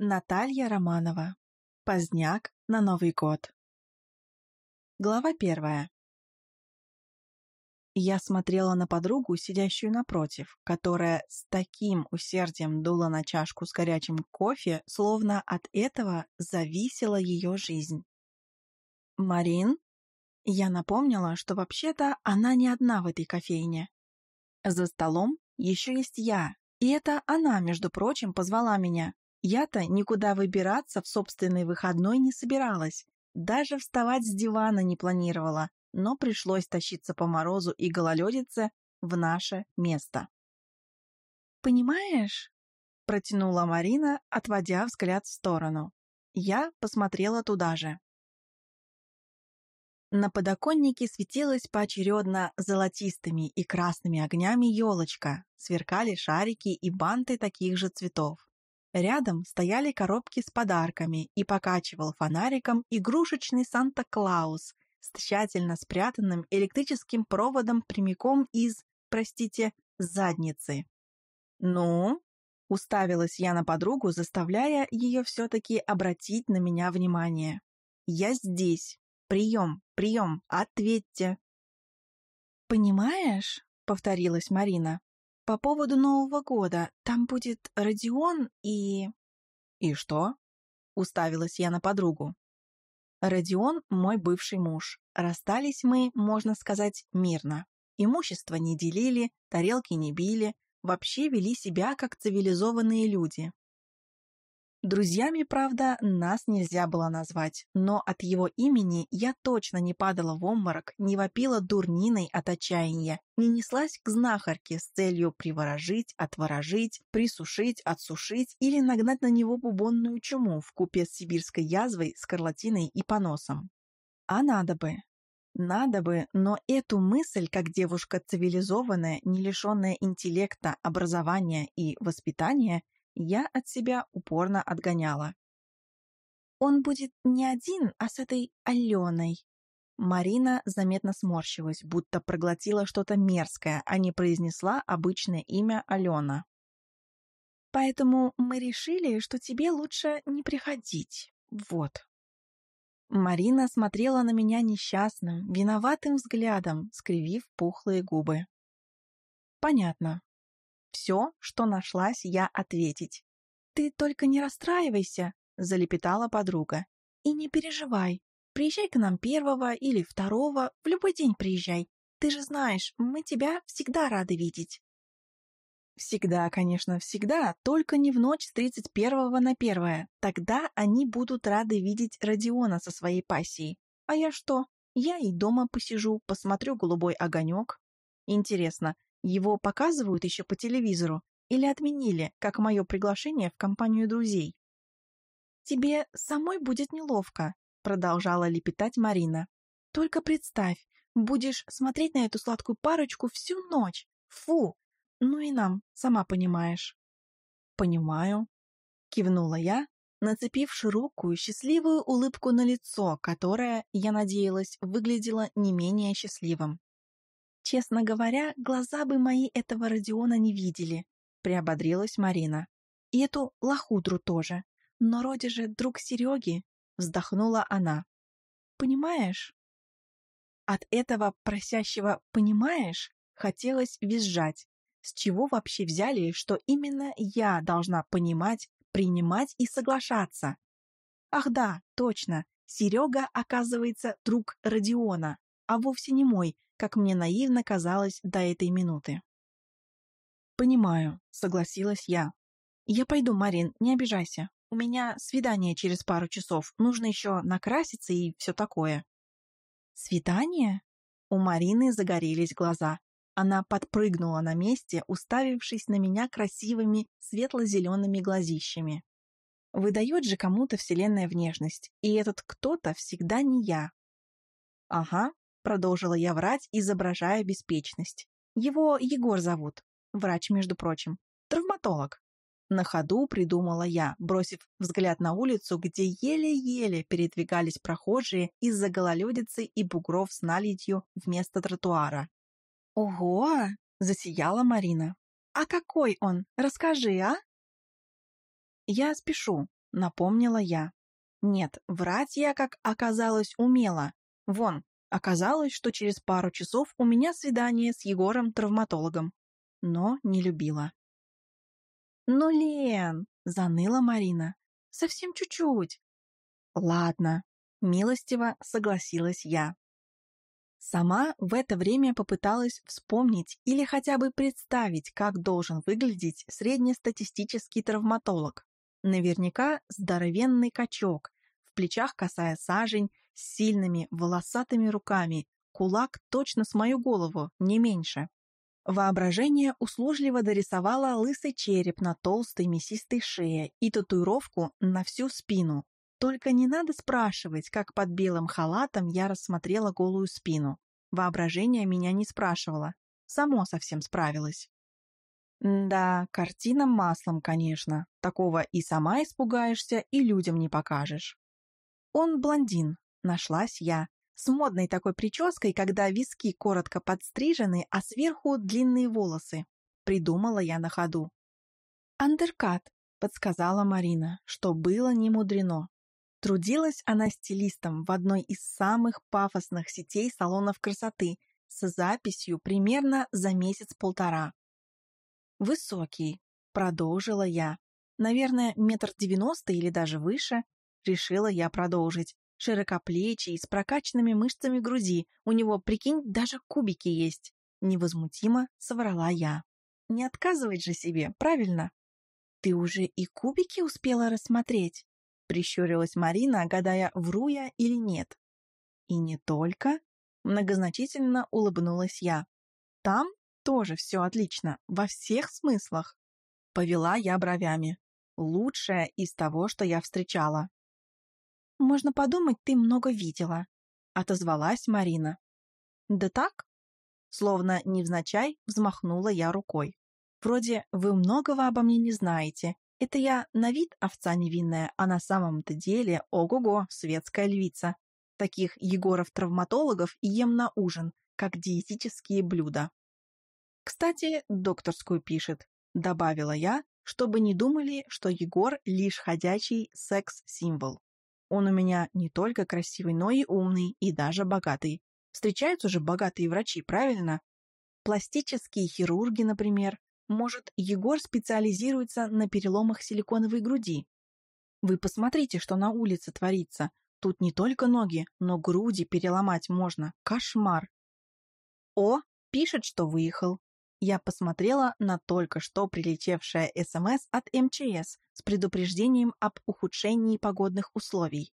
Наталья Романова. Поздняк на Новый год. Глава первая. Я смотрела на подругу, сидящую напротив, которая с таким усердием дула на чашку с горячим кофе, словно от этого зависела ее жизнь. «Марин?» Я напомнила, что вообще-то она не одна в этой кофейне. За столом еще есть я, и это она, между прочим, позвала меня. Я-то никуда выбираться в собственный выходной не собиралась, даже вставать с дивана не планировала, но пришлось тащиться по морозу и гололедице в наше место. «Понимаешь?» — протянула Марина, отводя взгляд в сторону. Я посмотрела туда же. На подоконнике светилась поочередно золотистыми и красными огнями елочка, сверкали шарики и банты таких же цветов. Рядом стояли коробки с подарками и покачивал фонариком игрушечный Санта-Клаус с тщательно спрятанным электрическим проводом прямиком из, простите, задницы. «Ну?» — уставилась я на подругу, заставляя ее все-таки обратить на меня внимание. «Я здесь. Прием, прием, ответьте!» «Понимаешь?» — повторилась Марина. «По поводу Нового года. Там будет Родион и...» «И что?» — уставилась я на подругу. Родион — мой бывший муж. Расстались мы, можно сказать, мирно. Имущество не делили, тарелки не били, вообще вели себя как цивилизованные люди. Друзьями, правда, нас нельзя было назвать, но от его имени я точно не падала в обморок, не вопила дурниной от отчаяния, не неслась к знахарке с целью приворожить, отворожить, присушить, отсушить или нагнать на него бубонную чуму в купе с сибирской язвой, скарлатиной и поносом. А надо бы. Надо бы, но эту мысль, как девушка цивилизованная, не лишенная интеллекта, образования и воспитания – я от себя упорно отгоняла. «Он будет не один, а с этой Аленой». Марина заметно сморщилась, будто проглотила что-то мерзкое, а не произнесла обычное имя Алена. «Поэтому мы решили, что тебе лучше не приходить. Вот». Марина смотрела на меня несчастным, виноватым взглядом, скривив пухлые губы. «Понятно. Все, что нашлась я ответить. «Ты только не расстраивайся», — залепетала подруга. «И не переживай. Приезжай к нам первого или второго, в любой день приезжай. Ты же знаешь, мы тебя всегда рады видеть». Всегда, конечно, всегда, только не в ночь с 31 на 1. Тогда они будут рады видеть Родиона со своей пассией. А я что? Я и дома посижу, посмотрю голубой огонек. Интересно, его показывают еще по телевизору или отменили, как мое приглашение в компанию друзей? «Тебе самой будет неловко», — продолжала лепетать Марина. «Только представь, будешь смотреть на эту сладкую парочку всю ночь. Фу! Ну и нам, сама понимаешь». «Понимаю», — кивнула я, нацепив широкую, счастливую улыбку на лицо, которое, я надеялась, выглядело не менее счастливым. Честно говоря, глаза бы мои этого Родиона не видели, приободрилась Марина. И эту лохудру тоже. Но вроде же друг Сереги, вздохнула она. Понимаешь? От этого просящего «понимаешь» хотелось визжать. С чего вообще взяли, что именно я должна понимать, принимать и соглашаться? Ах да, точно, Серега, оказывается, друг Родиона, а вовсе не мой, как мне наивно казалось до этой минуты. «Понимаю», — согласилась я. «Я пойду, Марин, не обижайся. У меня свидание через пару часов. Нужно еще накраситься и все такое». «Свидание?» У Марины загорелись глаза. Она подпрыгнула на месте, уставившись на меня красивыми светло-зелеными глазищами. Выдает же кому-то вселенная внешность, и этот кто-то всегда не я. Ага, Продолжила я врать, изображая беспечность. Его Егор зовут. Врач, между прочим. Травматолог. На ходу придумала я, бросив взгляд на улицу, где еле-еле передвигались прохожие из-за гололедицы и бугров с наледью вместо тротуара. «Ого!» — засияла Марина. «А какой он? Расскажи, а?» «Я спешу», напомнила я. Нет, врать я, как оказалось, умела. Вон, оказалось, что через пару часов у меня свидание с Егором-травматологом. Но не любила. «Ну, Лен!» — заныла Марина. «Совсем чуть-чуть». «Ладно», — милостиво согласилась я. Сама в это время попыталась вспомнить или хотя бы представить, как должен выглядеть среднестатистический травматолог. Наверняка здоровенный качок, в плечах косая сажень, с сильными волосатыми руками, кулак точно с мою голову, не меньше. Воображение услужливо дорисовало лысый череп на толстой мясистой шее и татуировку на всю спину. Только не надо спрашивать, как под белым халатом я рассмотрела голую спину. Воображение меня не спрашивало. Само совсем справилось. Да, картина маслом, конечно. Такого и сама испугаешься, и людям не покажешь. Он блондин, нашлась я. С модной такой прической, когда виски коротко подстрижены, а сверху длинные волосы. Придумала я на ходу. «Андеркат», — подсказала Марина, что было не мудрено. Трудилась она стилистом в одной из самых пафосных сетей салонов красоты с записью примерно за месяц-полтора. «Высокий», — продолжила я. «Наверное, метр девяносто или даже выше», — решила я продолжить. «Широкоплечий, с прокачанными мышцами груди. У него, прикинь, даже кубики есть». Невозмутимо соврала я. «Не отказывать же себе, правильно?» «Ты уже и кубики успела рассмотреть?» Прищурилась Марина, гадая, вру я или нет. «И не только?» Многозначительно улыбнулась я. «Там тоже все отлично, во всех смыслах. Повела я бровями. Лучшее из того, что я встречала. «Можно подумать, ты много видела», — отозвалась Марина. «Да так?» Словно невзначай взмахнула я рукой. «Вроде вы многого обо мне не знаете. Это я на вид овца невинная, а на самом-то деле, ого-го, светская львица. Таких Егоров-травматологов ем на ужин, как диетические блюда. «Кстати, докторскую пишет», — добавила я, чтобы не думали, что Егор лишь ходячий секс-символ. Он у меня не только красивый, но и умный, и даже богатый. Встречаются же богатые врачи, правильно? Пластические хирурги, например. Может, Егор специализируется на переломах силиконовой груди. Вы посмотрите, что на улице творится. Тут не только ноги, но груди переломать можно. Кошмар. О, пишет, что выехал. Я посмотрела на только что прилетевшее СМС от МЧС с предупреждением об ухудшении погодных условий.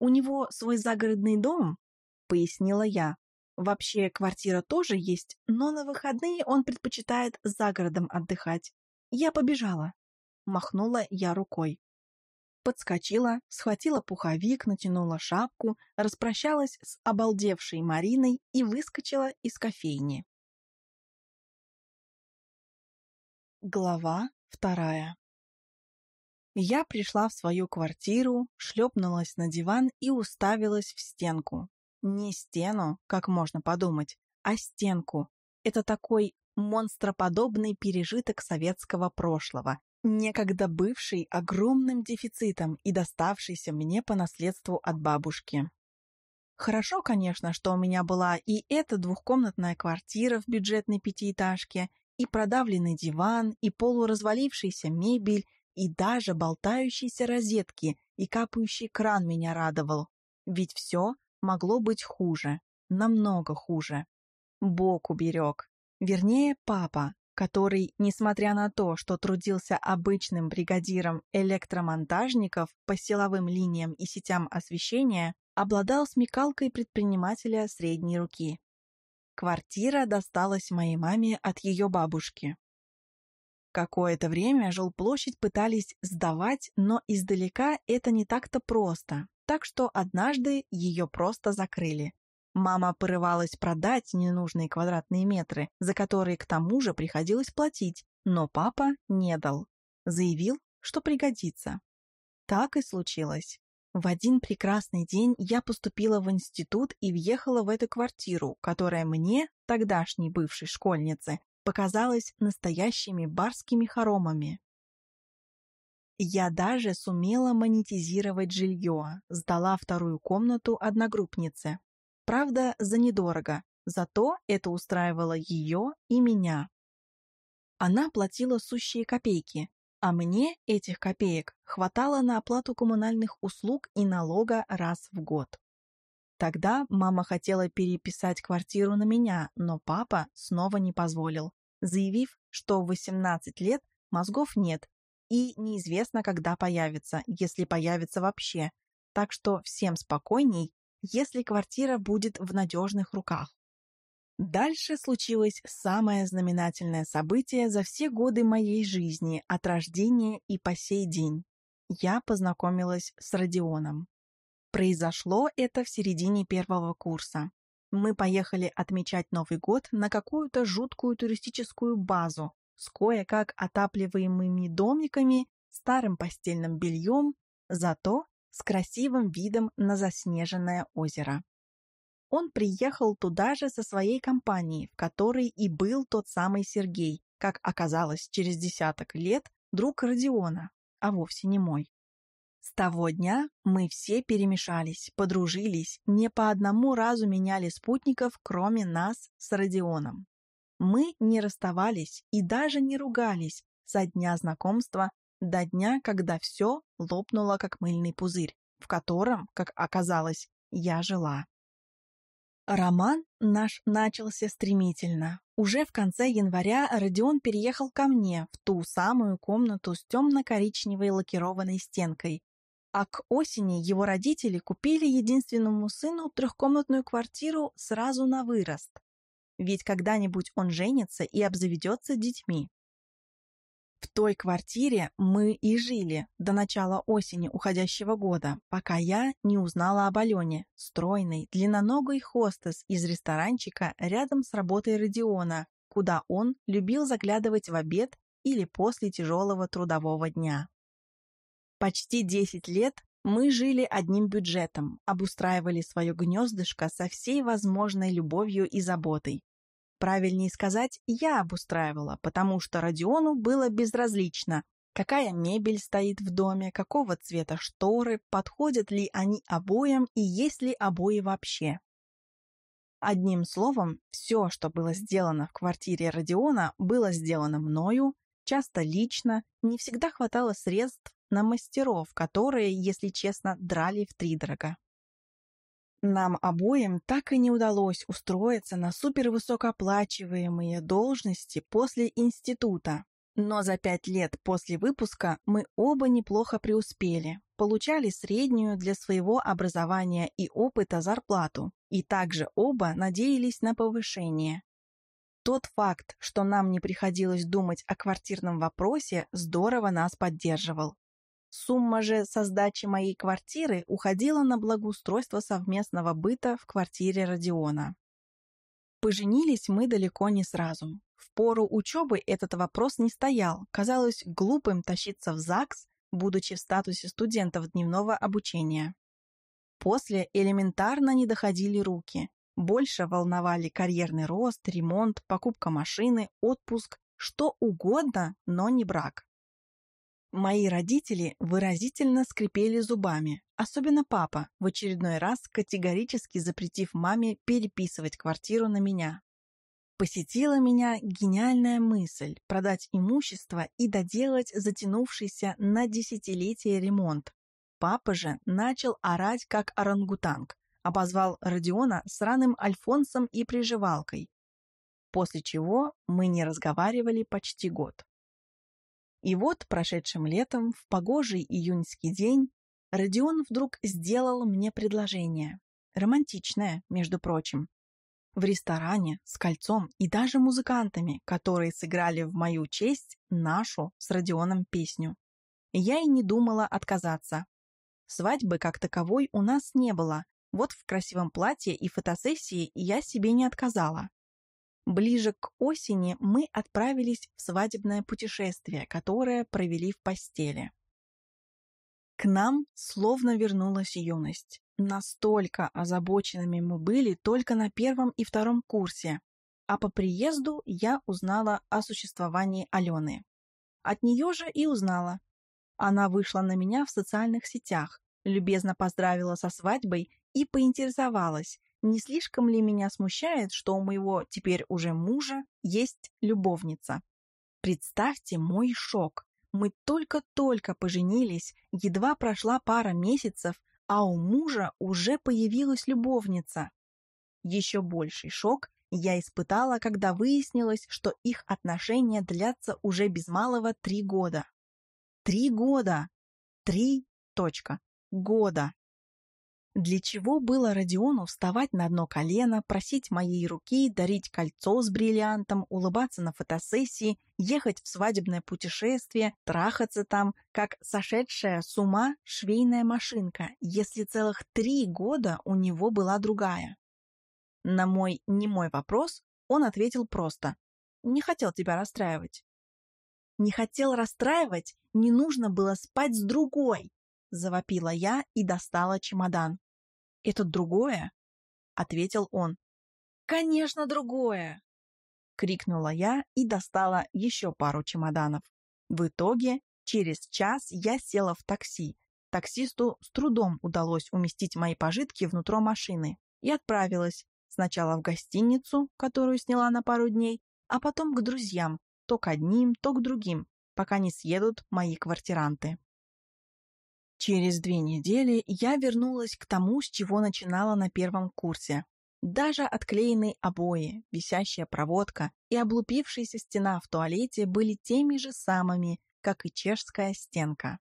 «У него свой загородный дом?» — пояснила я. «Вообще, квартира тоже есть, но на выходные он предпочитает за городом отдыхать. Я побежала». Махнула я рукой. Подскочила, схватила пуховик, натянула шапку, распрощалась с обалдевшей Мариной и выскочила из кофейни. Глава вторая Я пришла в свою квартиру, шлепнулась на диван и уставилась в стенку. Не стену, как можно подумать, а стенку. Это такой монстроподобный пережиток советского прошлого, некогда бывший огромным дефицитом и доставшийся мне по наследству от бабушки. Хорошо, конечно, что у меня была и эта двухкомнатная квартира в бюджетной пятиэтажке, и продавленный диван, и полуразвалившаяся мебель, и даже болтающиеся розетки и капающий кран меня радовал. Ведь все могло быть хуже, намного хуже. Бог уберег. Вернее, папа, который, несмотря на то, что трудился обычным бригадиром электромонтажников по силовым линиям и сетям освещения, обладал смекалкой предпринимателя средней руки. Квартира досталась моей маме от ее бабушки. Какое-то время жилплощадь пытались сдавать, но издалека это не так-то просто, так что однажды ее просто закрыли. Мама порывалась продать ненужные квадратные метры, за которые к тому же приходилось платить, но папа не дал. Заявил, что пригодится. Так и случилось. В один прекрасный день я поступила в институт и въехала в эту квартиру, которая мне, тогдашней бывшей школьнице, показалась настоящими барскими хоромами. Я даже сумела монетизировать жилье, сдала вторую комнату одногруппнице. Правда, за недорого, зато это устраивало ее и меня. Она платила сущие копейки, а мне этих копеек хватало на оплату коммунальных услуг и налога раз в год. Тогда мама хотела переписать квартиру на меня, но папа снова не позволил, заявив, что в 18 лет мозгов нет и неизвестно, когда появится, если появится вообще. Так что всем спокойней, если квартира будет в надежных руках. Дальше случилось самое знаменательное событие за все годы моей жизни от рождения и по сей день. Я познакомилась с Родионом. Произошло это в середине первого курса. Мы поехали отмечать Новый год на какую-то жуткую туристическую базу с кое-как отапливаемыми домиками, старым постельным бельем, зато с красивым видом на заснеженное озеро он приехал туда же со своей компанией, в которой и был тот самый Сергей, как оказалось через десяток лет, друг Родиона, а вовсе не мой. С того дня мы все перемешались, подружились, не по одному разу меняли спутников, кроме нас с Родионом. Мы не расставались и даже не ругались со дня знакомства до дня, когда все лопнуло, как мыльный пузырь, в котором, как оказалось, я жила. Роман наш начался стремительно. Уже в конце января Родион переехал ко мне в ту самую комнату с темно-коричневой лакированной стенкой. А к осени его родители купили единственному сыну трехкомнатную квартиру сразу на вырост. Ведь когда-нибудь он женится и обзаведется детьми. В той квартире мы и жили до начала осени уходящего года, пока я не узнала об Алене, стройной, длинноногой хостес из ресторанчика рядом с работой Родиона, куда он любил заглядывать в обед или после тяжелого трудового дня. Почти 10 лет мы жили одним бюджетом, обустраивали свое гнездышко со всей возможной любовью и заботой, Правильнее сказать, я обустраивала, потому что Родиону было безразлично, какая мебель стоит в доме, какого цвета шторы, подходят ли они обоям и есть ли обои вообще. Одним словом, все, что было сделано в квартире Родиона, было сделано мною, часто лично, не всегда хватало средств на мастеров, которые, если честно, драли втридорога. Нам обоим так и не удалось устроиться на супервысокооплачиваемые должности после института. Но за пять лет после выпуска мы оба неплохо преуспели, получали среднюю для своего образования и опыта зарплату, и также оба надеялись на повышение. Тот факт, что нам не приходилось думать о квартирном вопросе, здорово нас поддерживал. Сумма же со сдачи моей квартиры уходила на благоустройство совместного быта в квартире Родиона. Поженились мы далеко не сразу. В пору учебы этот вопрос не стоял. Казалось глупым тащиться в ЗАГС, будучи в статусе студентов дневного обучения. После элементарно не доходили руки. Больше волновали карьерный рост, ремонт, покупка машины, отпуск, что угодно, но не брак. Мои родители выразительно скрипели зубами, особенно папа, в очередной раз категорически запретив маме переписывать квартиру на меня. Посетила меня гениальная мысль продать имущество и доделать затянувшийся на десятилетие ремонт. Папа же начал орать как орангутанг, обозвал Родиона сраным Альфонсом и приживалкой. После чего мы не разговаривали почти год. И вот прошедшим летом, в погожий июньский день, Родион вдруг сделал мне предложение. Романтичное, между прочим. В ресторане, с кольцом и даже музыкантами, которые сыграли в мою честь нашу с Родионом песню. Я и не думала отказаться. Свадьбы как таковой у нас не было. Вот в красивом платье и фотосессии я себе не отказала. Ближе к осени мы отправились в свадебное путешествие, которое провели в постели. К нам словно вернулась юность. Настолько озабоченными мы были только на первом и втором курсе, а по приезду я узнала о существовании Алены. От нее же и узнала. Она вышла на меня в социальных сетях, любезно поздравила со свадьбой и поинтересовалась, не слишком ли меня смущает, что у моего теперь уже мужа есть любовница. Представьте мой шок. Мы только-только поженились, едва прошла пара месяцев, а у мужа уже появилась любовница. Еще больший шок я испытала, когда выяснилось, что их отношения длятся уже без малого три года. Три года! Три точка. Года. Для чего было Родиону вставать на одно колено, просить моей руки, дарить кольцо с бриллиантом, улыбаться на фотосессии, ехать в свадебное путешествие, трахаться там, как сошедшая с ума швейная машинка, если целых три года у него была другая? На мой немой вопрос он ответил просто «Не хотел тебя расстраивать». «Не хотел расстраивать, не нужно было спать с другой», завопила я и достала чемодан. «Это другое?» — ответил он. «Конечно, другое!» — крикнула я и достала еще пару чемоданов. В итоге, через час я села в такси. Таксисту с трудом удалось уместить мои пожитки внутрь машины и отправилась сначала в гостиницу, которую сняла на пару дней, а потом к друзьям, то к одним, то к другим, пока не съедут мои квартиранты. Через две недели я вернулась к тому, с чего начинала на первом курсе. Даже отклеенные обои, висящая проводка и облупившаяся стена в туалете были теми же самыми, как и чешская стенка.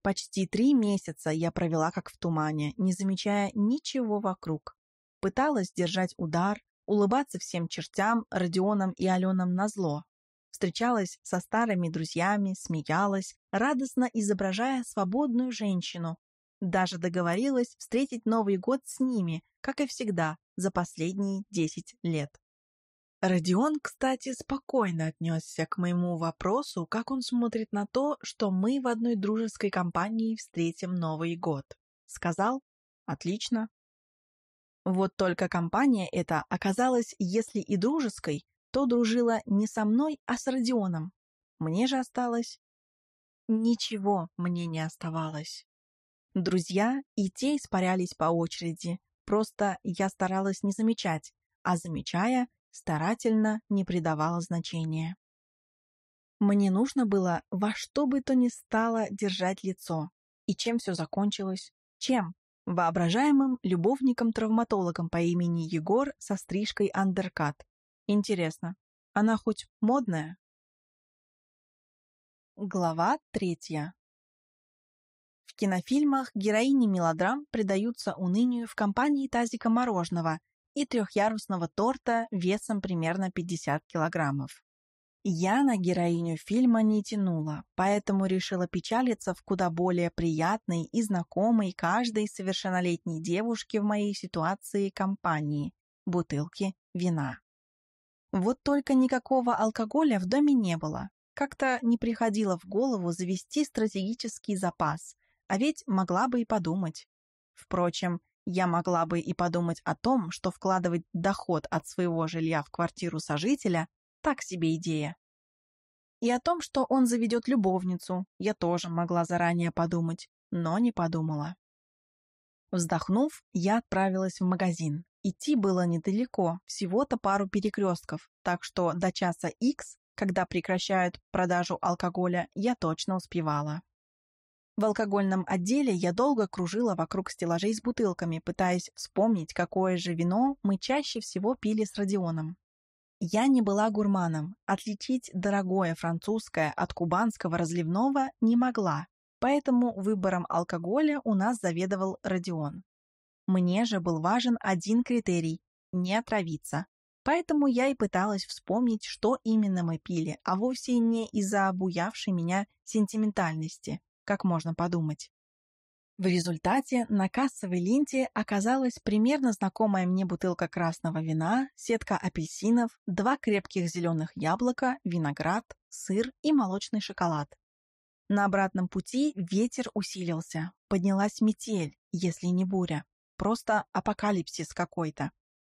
Почти три месяца я провела как в тумане, не замечая ничего вокруг. Пыталась держать удар, улыбаться всем чертям, Родионам и Аленам назло встречалась со старыми друзьями, смеялась, радостно изображая свободную женщину. Даже договорилась встретить Новый год с ними, как и всегда, за последние десять лет. Родион, кстати, спокойно отнесся к моему вопросу, как он смотрит на то, что мы в одной дружеской компании встретим Новый год. Сказал «Отлично». Вот только компания эта оказалась, если и дружеской, то дружила не со мной, а с Родионом. Мне же осталось... Ничего мне не оставалось. Друзья и те испарялись по очереди, просто я старалась не замечать, а замечая, старательно не придавала значения. Мне нужно было во что бы то ни стало держать лицо. И чем все закончилось? Чем? Воображаемым любовником-травматологом по имени Егор со стрижкой андеркат, Интересно, она хоть модная? Глава третья. В кинофильмах героини мелодрам предаются унынию в компании тазика мороженого и трехъярусного торта весом примерно 50 килограммов. Я на героиню фильма не тянула, поэтому решила печалиться в куда более приятной и знакомой каждой совершеннолетней девушке в моей ситуации компании – бутылки вина. Вот только никакого алкоголя в доме не было. Как-то не приходило в голову завести стратегический запас, а ведь могла бы и подумать. Впрочем, я могла бы и подумать о том, что вкладывать доход от своего жилья в квартиру сожителя – так себе идея. И о том, что он заведет любовницу, я тоже могла заранее подумать, но не подумала. Вздохнув, я отправилась в магазин. Идти было недалеко, всего-то пару перекрестков, так что до часа X, когда прекращают продажу алкоголя, я точно успевала. В алкогольном отделе я долго кружила вокруг стеллажей с бутылками, пытаясь вспомнить, какое же вино мы чаще всего пили с Родионом. Я не была гурманом, отличить дорогое французское от кубанского разливного не могла, поэтому выбором алкоголя у нас заведовал Родион. Мне же был важен один критерий – не отравиться. Поэтому я и пыталась вспомнить, что именно мы пили, а вовсе не из-за обуявшей меня сентиментальности, как можно подумать. В результате на кассовой ленте оказалась примерно знакомая мне бутылка красного вина, сетка апельсинов, два крепких зеленых яблока, виноград, сыр и молочный шоколад. На обратном пути ветер усилился, поднялась метель, если не буря. Просто апокалипсис какой-то.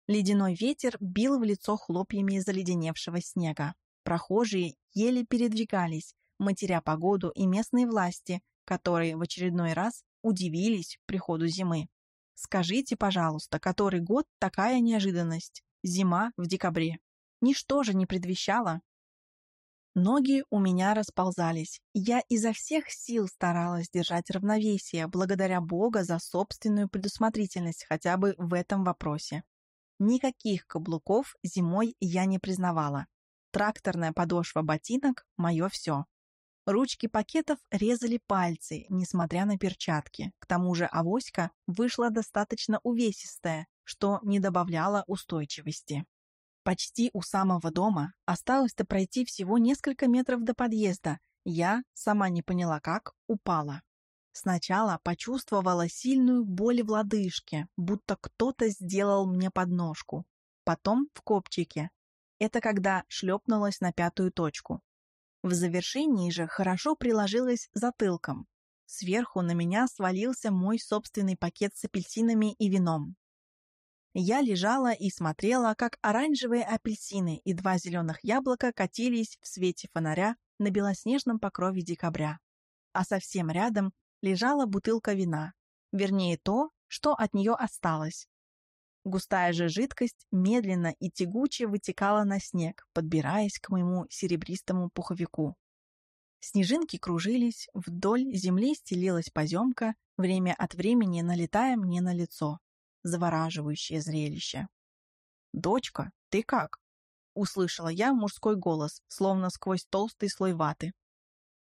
Ледяной ветер бил в лицо хлопьями заледеневшего снега. Прохожие еле передвигались. матеря погоду и местные власти, которые в очередной раз удивились приходу зимы. Скажите, пожалуйста, который год такая неожиданность? Зима в декабре. Ничто же не предвещало. Ноги у меня расползались. Я изо всех сил старалась держать равновесие, благодаря Бога за собственную предусмотрительность хотя бы в этом вопросе. Никаких каблуков зимой я не признавала. Тракторная подошва ботинок – мое все. Ручки пакетов резали пальцы, несмотря на перчатки. К тому же авоська вышла достаточно увесистая, что не добавляло устойчивости. Почти у самого дома осталось-то пройти всего несколько метров до подъезда. Я, сама не поняла как, упала. Сначала почувствовала сильную боль в лодыжке, будто кто-то сделал мне подножку. Потом в копчике. Это когда шлепнулась на пятую точку. В завершении же хорошо приложилась затылком. Сверху на меня свалился мой собственный пакет с апельсинами и вином. Я лежала и смотрела, как оранжевые апельсины и два зеленых яблока катились в свете фонаря на белоснежном покрове декабря. А совсем рядом лежала бутылка вина, вернее то, что от нее осталось. Густая же жидкость медленно и тягуче вытекала на снег, подбираясь к моему серебристому пуховику. Снежинки кружились, вдоль земли стелилась поземка, время от времени налетая мне на лицо завораживающее зрелище. «Дочка, ты как?» — услышала я мужской голос, словно сквозь толстый слой ваты.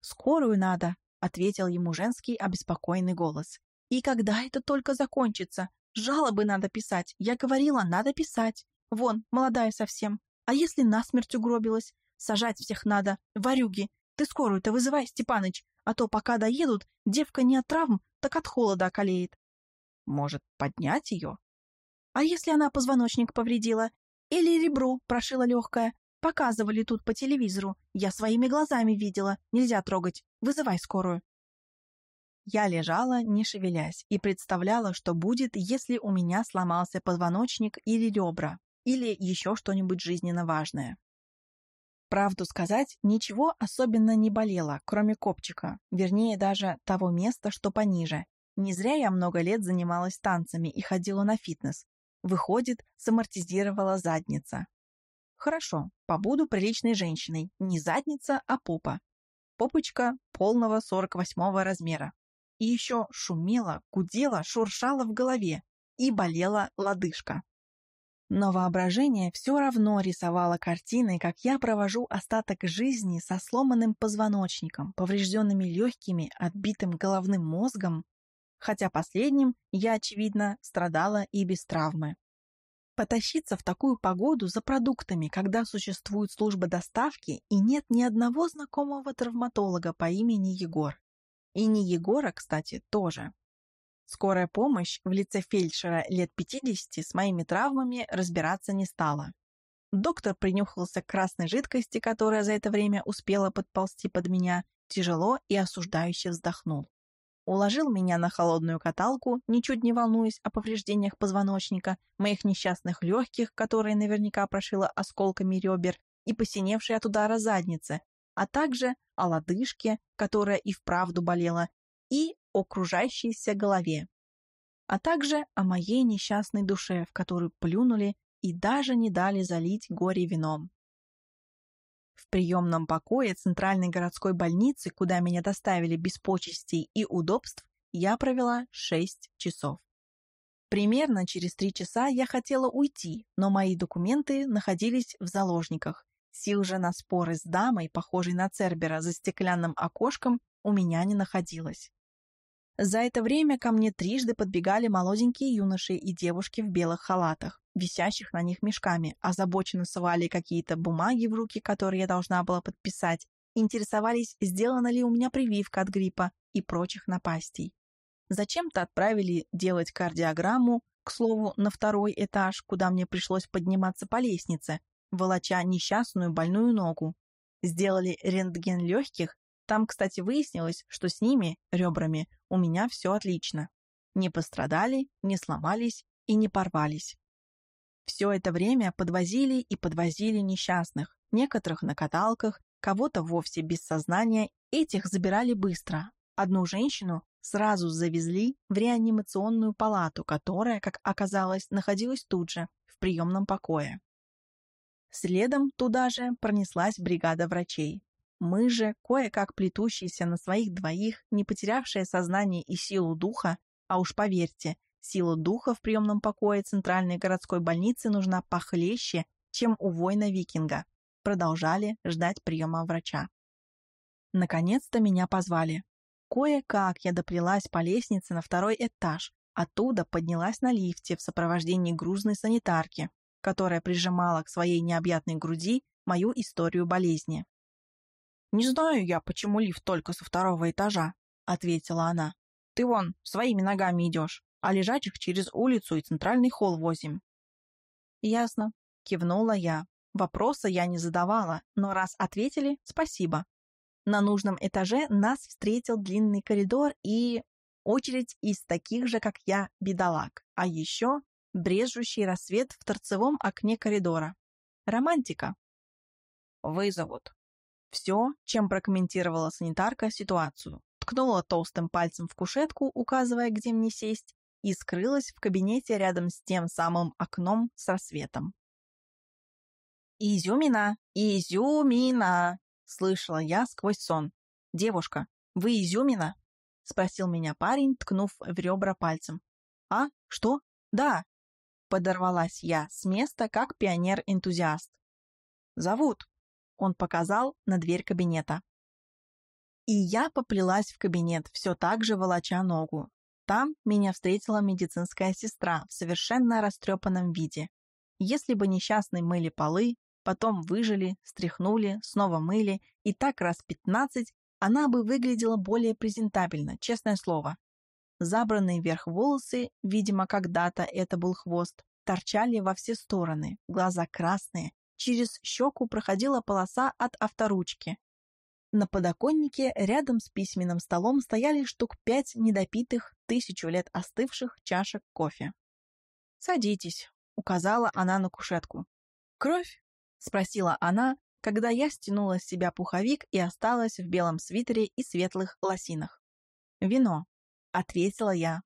«Скорую надо», — ответил ему женский обеспокоенный голос. «И когда это только закончится? Жалобы надо писать. Я говорила, надо писать. Вон, молодая совсем. А если насмерть угробилась? Сажать всех надо. Варюги. Ты скорую-то вызывай, Степаныч, а то пока доедут, девка не от травм, так от холода околеет. Может, поднять ее? А если она позвоночник повредила? Или ребро прошила легкое? Показывали тут по телевизору. Я своими глазами видела. Нельзя трогать. Вызывай скорую. Я лежала, не шевелясь, и представляла, что будет, если у меня сломался позвоночник или ребра, или еще что-нибудь жизненно важное. Правду сказать, ничего особенно не болело, кроме копчика, вернее даже того места, что пониже, не зря я много лет занималась танцами и ходила на фитнес. Выходит, самортизировала задница. Хорошо, побуду приличной женщиной. Не задница, а попа. Попочка полного 48 размера. И еще шумела, гудела, шуршала в голове. И болела лодыжка. Но воображение все равно рисовало картины, как я провожу остаток жизни со сломанным позвоночником, поврежденными легкими, отбитым головным мозгом хотя последним я, очевидно, страдала и без травмы. Потащиться в такую погоду за продуктами, когда существует служба доставки и нет ни одного знакомого травматолога по имени Егор. И не Егора, кстати, тоже. Скорая помощь в лице фельдшера лет 50 с моими травмами разбираться не стала. Доктор принюхался к красной жидкости, которая за это время успела подползти под меня, тяжело и осуждающе вздохнул уложил меня на холодную каталку, ничуть не волнуясь о повреждениях позвоночника, моих несчастных легких, которые наверняка прошило осколками ребер, и посиневшей от удара задницы, а также о лодыжке, которая и вправду болела, и о голове, а также о моей несчастной душе, в которую плюнули и даже не дали залить горе вином. Приемном покое Центральной городской больницы, куда меня доставили без почестей и удобств, я провела 6 часов. Примерно через три часа я хотела уйти, но мои документы находились в заложниках. Сил же на споры с дамой, похожей на Цербера, за стеклянным окошком у меня не находилось. За это время ко мне трижды подбегали молоденькие юноши и девушки в белых халатах висящих на них мешками, озабоченно совали какие-то бумаги в руки, которые я должна была подписать, интересовались, сделана ли у меня прививка от гриппа и прочих напастей. Зачем-то отправили делать кардиограмму, к слову, на второй этаж, куда мне пришлось подниматься по лестнице, волоча несчастную больную ногу. Сделали рентген легких, там, кстати, выяснилось, что с ними, ребрами, у меня все отлично. Не пострадали, не сломались и не порвались. Все это время подвозили и подвозили несчастных, некоторых на каталках, кого-то вовсе без сознания Этих забирали быстро. Одну женщину сразу завезли в реанимационную палату, которая, как оказалось, находилась тут же, в приемном покое. Следом туда же пронеслась бригада врачей. Мы же, кое-как плетущиеся на своих двоих, не потерявшие сознание и силу духа, а уж поверьте, сила духа в приемном покое Центральной городской больницы нужна похлеще, чем у воина-викинга, продолжали ждать приема врача. Наконец-то меня позвали. Кое-как я доплелась по лестнице на второй этаж, оттуда поднялась на лифте в сопровождении грузной санитарки, которая прижимала к своей необъятной груди мою историю болезни. «Не знаю я, почему лифт только со второго этажа», — ответила она. «Ты вон, своими ногами идешь, а лежачих через улицу и центральный холл возим». «Ясно», — кивнула я. Вопроса я не задавала, но раз ответили, спасибо. На нужном этаже нас встретил длинный коридор и очередь из таких же, как я, бедолаг, а еще брежущий рассвет в торцевом окне коридора. Романтика. Вызовут. Все, чем прокомментировала санитарка ситуацию. Ткнула толстым пальцем в кушетку, указывая, где мне сесть, и скрылась в кабинете рядом с тем самым окном с рассветом. «Изюмина! Изюмина!» Слышала я сквозь сон. «Девушка, вы Изюмина?» Спросил меня парень, ткнув в ребра пальцем. «А? Что? Да!» Подорвалась я с места, как пионер-энтузиаст. «Зовут?» Он показал на дверь кабинета. И я поплелась в кабинет, все так же волоча ногу. Там меня встретила медицинская сестра в совершенно растрепанном виде. Если бы несчастные мыли полы, потом выжили, стряхнули, снова мыли, и так раз пятнадцать, она бы выглядела более презентабельно, честное слово. Забранные вверх волосы, видимо, когда-то это был хвост, торчали во все стороны, глаза красные, через щеку проходила полоса от авторучки. На подоконнике рядом с письменным столом стояли штук пять недопитых, тысячу лет остывших чашек кофе. «Садитесь», — указала она на кушетку. «Кровь?» — спросила она, когда я стянула с себя пуховик и осталась в белом свитере и светлых лосинах. «Вино», — ответила я.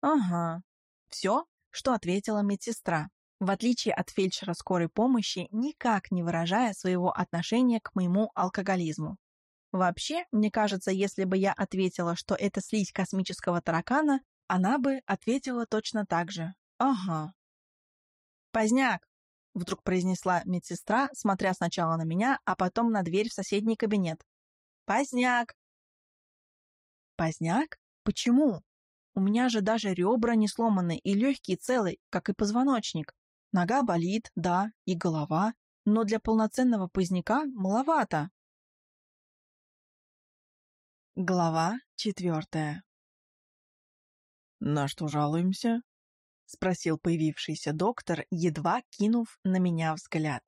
«Ага». Все, что ответила медсестра, в отличие от фельдшера скорой помощи, никак не выражая своего отношения к моему алкоголизму. Вообще, мне кажется, если бы я ответила, что это слизь космического таракана, она бы ответила точно так же. «Ага». «Поздняк», Вдруг произнесла медсестра, смотря сначала на меня, а потом на дверь в соседний кабинет. «Поздняк!» «Поздняк? Почему? У меня же даже ребра не сломаны и легкие целы, как и позвоночник. Нога болит, да, и голова, но для полноценного поздняка маловато». Глава четвертая «На что жалуемся?» — спросил появившийся доктор, едва кинув на меня взгляд.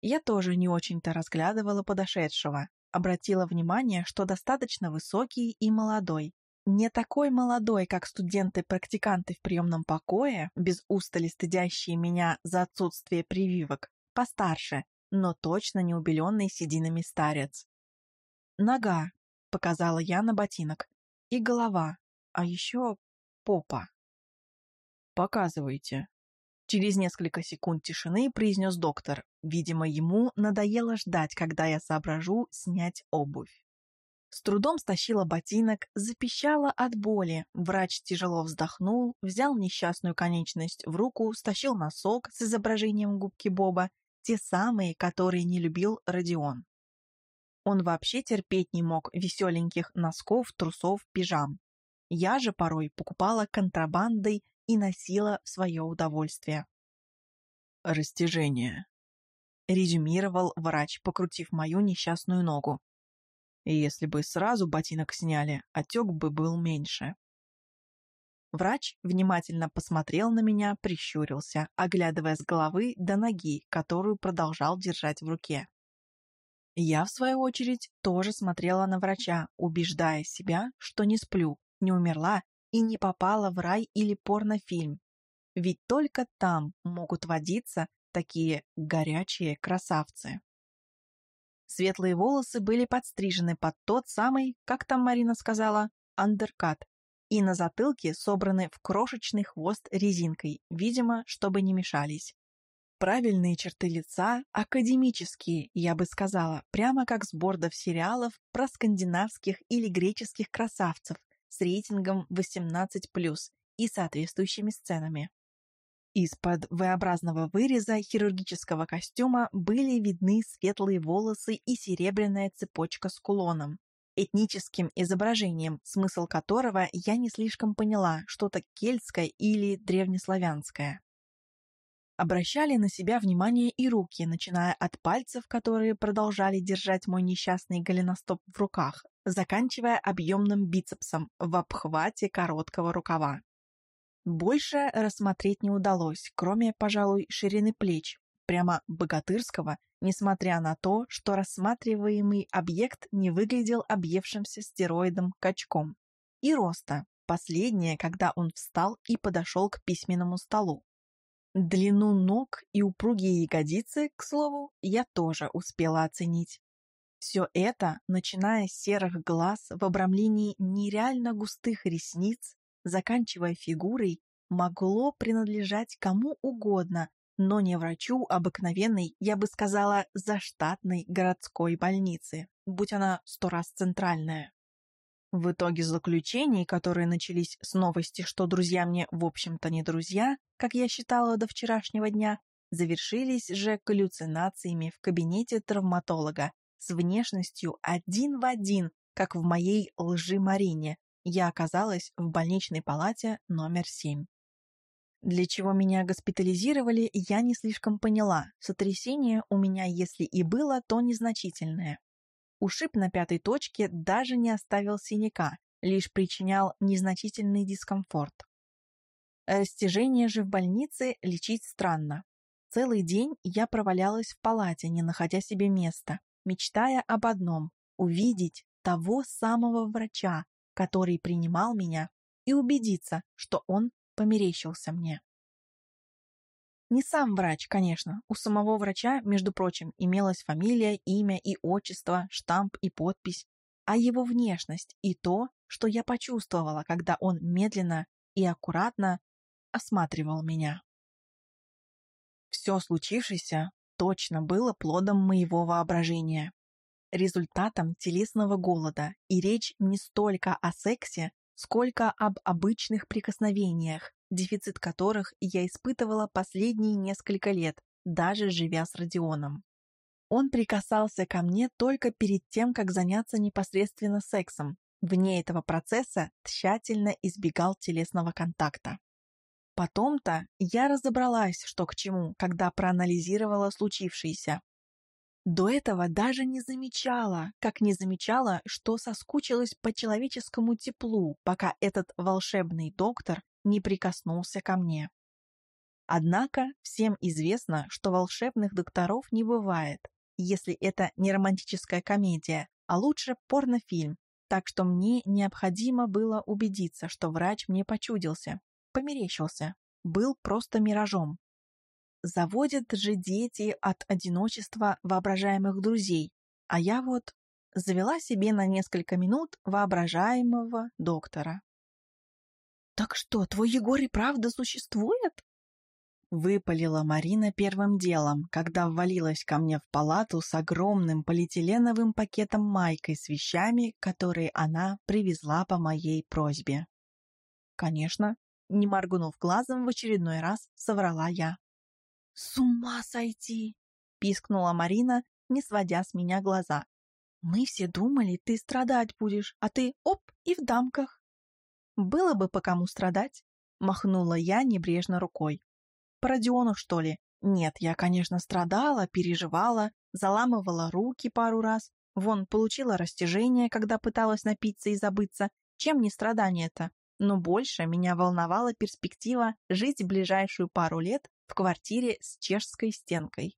Я тоже не очень-то разглядывала подошедшего, обратила внимание, что достаточно высокий и молодой. Не такой молодой, как студенты-практиканты в приемном покое, без устали стыдящие меня за отсутствие прививок, постарше, но точно не убеленный сединами старец. «Нога», — показала я на ботинок, — «и голова, а еще попа». Показывайте. Через несколько секунд тишины произнес доктор. Видимо, ему надоело ждать, когда я соображу снять обувь. С трудом стащила ботинок, запищала от боли. Врач тяжело вздохнул, взял несчастную конечность в руку, стащил носок с изображением губки Боба, те самые, которые не любил Родион. Он вообще терпеть не мог веселеньких носков, трусов, пижам. Я же порой покупала контрабандой и носила в свое удовольствие. «Растяжение», — резюмировал врач, покрутив мою несчастную ногу. «Если бы сразу ботинок сняли, отек бы был меньше». Врач внимательно посмотрел на меня, прищурился, оглядывая с головы до ноги, которую продолжал держать в руке. Я, в свою очередь, тоже смотрела на врача, убеждая себя, что не сплю, не умерла и не попала в рай или порнофильм. Ведь только там могут водиться такие горячие красавцы. Светлые волосы были подстрижены под тот самый, как там Марина сказала, андеркат, и на затылке собраны в крошечный хвост резинкой, видимо, чтобы не мешались. Правильные черты лица, академические, я бы сказала, прямо как с бордов сериалов про скандинавских или греческих красавцев с рейтингом 18+, и соответствующими сценами. Из-под V-образного выреза хирургического костюма были видны светлые волосы и серебряная цепочка с кулоном, этническим изображением, смысл которого я не слишком поняла, что-то кельтское или древнеславянское. Обращали на себя внимание и руки, начиная от пальцев, которые продолжали держать мой несчастный голеностоп в руках, заканчивая объемным бицепсом в обхвате короткого рукава. Больше рассмотреть не удалось, кроме, пожалуй, ширины плеч, прямо богатырского, несмотря на то, что рассматриваемый объект не выглядел объевшимся стероидом качком. И роста, последнее, когда он встал и подошел к письменному столу. Длину ног и упругие ягодицы, к слову, я тоже успела оценить. Все это, начиная с серых глаз в обрамлении нереально густых ресниц, заканчивая фигурой, могло принадлежать кому угодно, но не врачу обыкновенной, я бы сказала, заштатной городской больницы, будь она сто раз центральная. В итоге заключений, которые начались с новости, что друзья мне, в общем-то, не друзья, как я считала до вчерашнего дня, завершились же галлюцинациями в кабинете травматолога с внешностью один в один, как в моей лжи Марине, я оказалась в больничной палате номер 7. Для чего меня госпитализировали, я не слишком поняла. Сотрясение у меня, если и было, то незначительное. Ушиб на пятой точке даже не оставил синяка, лишь причинял незначительный дискомфорт. Растяжение же в больнице лечить странно. Целый день я провалялась в палате, не находя себе места, мечтая об одном — увидеть того самого врача, который принимал меня, и убедиться, что он померещился мне. Не сам врач, конечно. У самого врача, между прочим, имелась фамилия, имя и отчество, штамп и подпись, а его внешность и то, что я почувствовала, когда он медленно и аккуратно осматривал меня. Все случившееся точно было плодом моего воображения результатом телесного голода, и речь не столько о сексе, сколько об обычных прикосновениях, дефицит которых я испытывала последние несколько лет, даже живя с Родионом. Он прикасался ко мне только перед тем, как заняться непосредственно сексом. Вне этого процесса тщательно избегал телесного контакта. Потом-то я разобралась, что к чему, когда проанализировала случившееся. До этого даже не замечала, как не замечала, что соскучилась по человеческому теплу, пока этот волшебный доктор не прикоснулся ко мне. Однако всем известно, что волшебных докторов не бывает, если это не романтическая комедия, а лучше порнофильм, так что мне необходимо было убедиться, что врач мне почудился, померещился, был просто миражом. Заводят же дети от одиночества воображаемых друзей, а я вот завела себе на несколько минут воображаемого доктора. «Так что, твой Егор и правда существует?» Выпалила Марина первым делом, когда ввалилась ко мне в палату с огромным полиэтиленовым пакетом майкой с вещами, которые она привезла по моей просьбе. Конечно, не моргнув глазом в очередной раз, соврала я. «С ума сойти!» — пискнула Марина, не сводя с меня глаза. «Мы все думали, ты страдать будешь, а ты оп и в дамках». «Было бы по кому страдать», — махнула я небрежно рукой. «По Родиону, что ли? Нет, я, конечно, страдала, переживала, заламывала руки пару раз. Вон, получила растяжение, когда пыталась напиться и забыться. Чем не страдание-то? Но больше меня волновала перспектива жить ближайшую пару лет в квартире с чешской стенкой.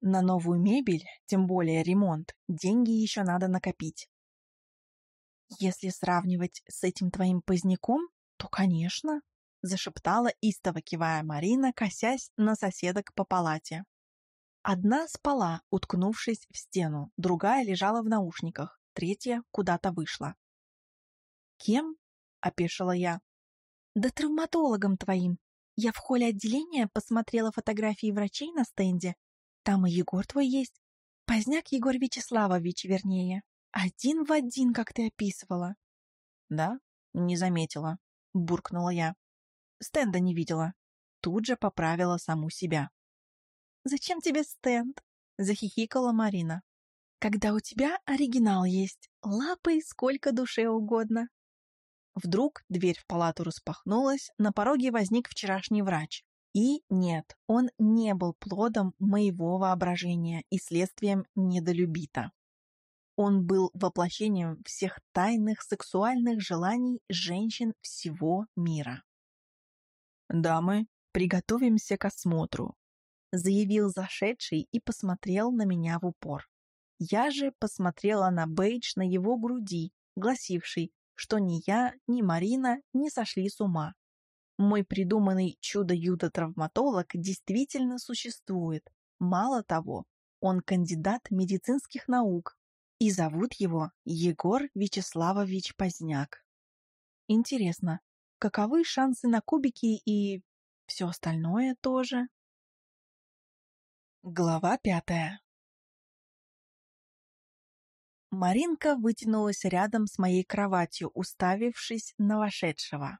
На новую мебель, тем более ремонт, деньги еще надо накопить. Если сравнивать с этим твоим поздняком, то, конечно, зашептала истово кивая Марина, косясь на соседок по палате. Одна спала, уткнувшись в стену, другая лежала в наушниках, третья куда-то вышла. «Кем?» — опешила я. «Да травматологом твоим. Я в холле отделения посмотрела фотографии врачей на стенде. Там и Егор твой есть. Поздняк Егор Вячеславович, вернее. Один в один, как ты описывала». «Да? Не заметила», — буркнула я. Стенда не видела. Тут же поправила саму себя. «Зачем тебе стенд?» — захихикала Марина. «Когда у тебя оригинал есть, лапы сколько душе угодно». Вдруг дверь в палату распахнулась, на пороге возник вчерашний врач. И нет, он не был плодом моего воображения и следствием недолюбита. Он был воплощением всех тайных сексуальных желаний женщин всего мира. «Дамы, приготовимся к осмотру», — заявил зашедший и посмотрел на меня в упор. Я же посмотрела на бейдж на его груди, гласивший, что ни я, ни Марина не сошли с ума. Мой придуманный чудо-юдо-травматолог действительно существует. Мало того, он кандидат медицинских наук, и зовут его Егор Вячеславович Поздняк. Интересно, каковы шансы на кубики и все остальное тоже? Глава пятая Маринка вытянулась рядом с моей кроватью, уставившись на вошедшего.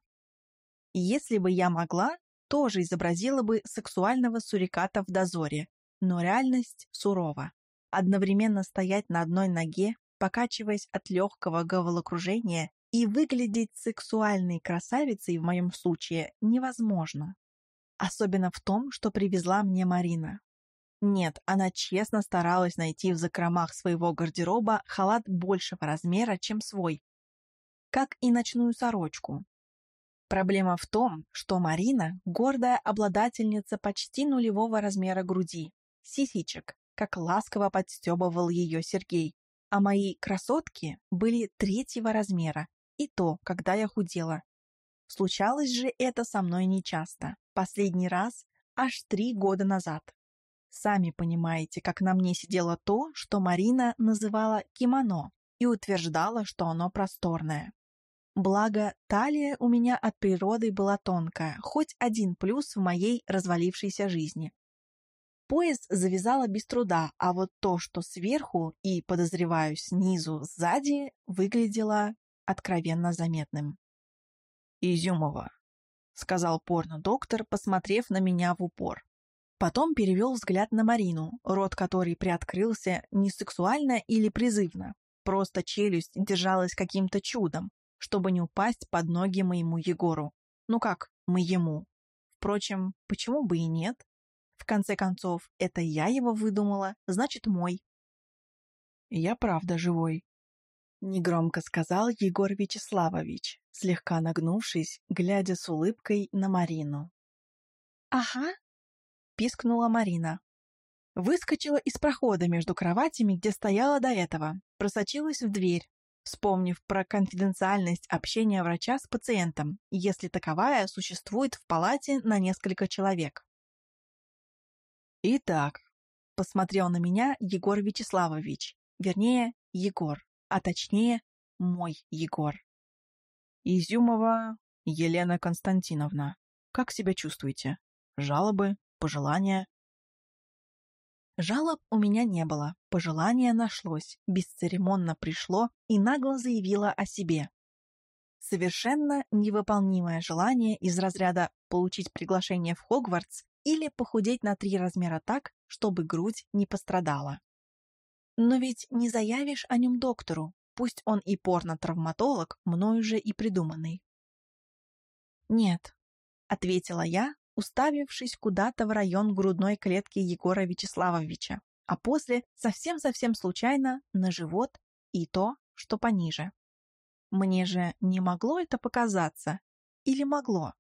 Если бы я могла, тоже изобразила бы сексуального суриката в дозоре, но реальность сурова. Одновременно стоять на одной ноге, покачиваясь от легкого головокружения и выглядеть сексуальной красавицей в моем случае невозможно. Особенно в том, что привезла мне Марина. Нет, она честно старалась найти в закромах своего гардероба халат большего размера, чем свой. Как и ночную сорочку. Проблема в том, что Марина – гордая обладательница почти нулевого размера груди, сисичек, как ласково подстебывал ее Сергей, а мои красотки были третьего размера, и то, когда я худела. Случалось же это со мной нечасто, последний раз аж три года назад. Сами понимаете, как на мне сидело то, что Марина называла кимоно и утверждала, что оно просторное. Благо, талия у меня от природы была тонкая, хоть один плюс в моей развалившейся жизни. Пояс завязала без труда, а вот то, что сверху и, подозреваю, снизу, сзади, выглядело откровенно заметным. «Изюмова», — сказал порно-доктор, посмотрев на меня в упор. Потом перевел взгляд на Марину, рот которой приоткрылся не сексуально или призывно, просто челюсть держалась каким-то чудом, чтобы не упасть под ноги моему Егору. Ну как, моему. Впрочем, почему бы и нет? В конце концов, это я его выдумала, значит, мой. Я правда живой. Негромко сказал Егор Вячеславович, слегка нагнувшись, глядя с улыбкой на Марину. «Ага, пискнула Марина. Выскочила из прохода между кроватями, где стояла до этого, просочилась в дверь, вспомнив про конфиденциальность общения врача с пациентом, если таковая существует в палате на несколько человек. «Итак», — посмотрел на меня Егор Вячеславович, вернее, Егор, а точнее, мой Егор. «Изюмова Елена Константиновна, как себя чувствуете? Жалобы, пожелания?» Жалоб у меня не было, пожелание нашлось, бесцеремонно пришло и нагло заявило о себе. Совершенно невыполнимое желание из разряда получить приглашение в Хогвартс или похудеть на три размера так, чтобы грудь не пострадала. Но ведь не заявишь о нем доктору, пусть он и порно-травматолог, мною же и придуманный. «Нет», — ответила я, уставившись куда-то в район грудной клетки Егора Вячеславовича, а после совсем-совсем случайно на живот и то, что пониже. Мне же не могло это показаться? Или могло?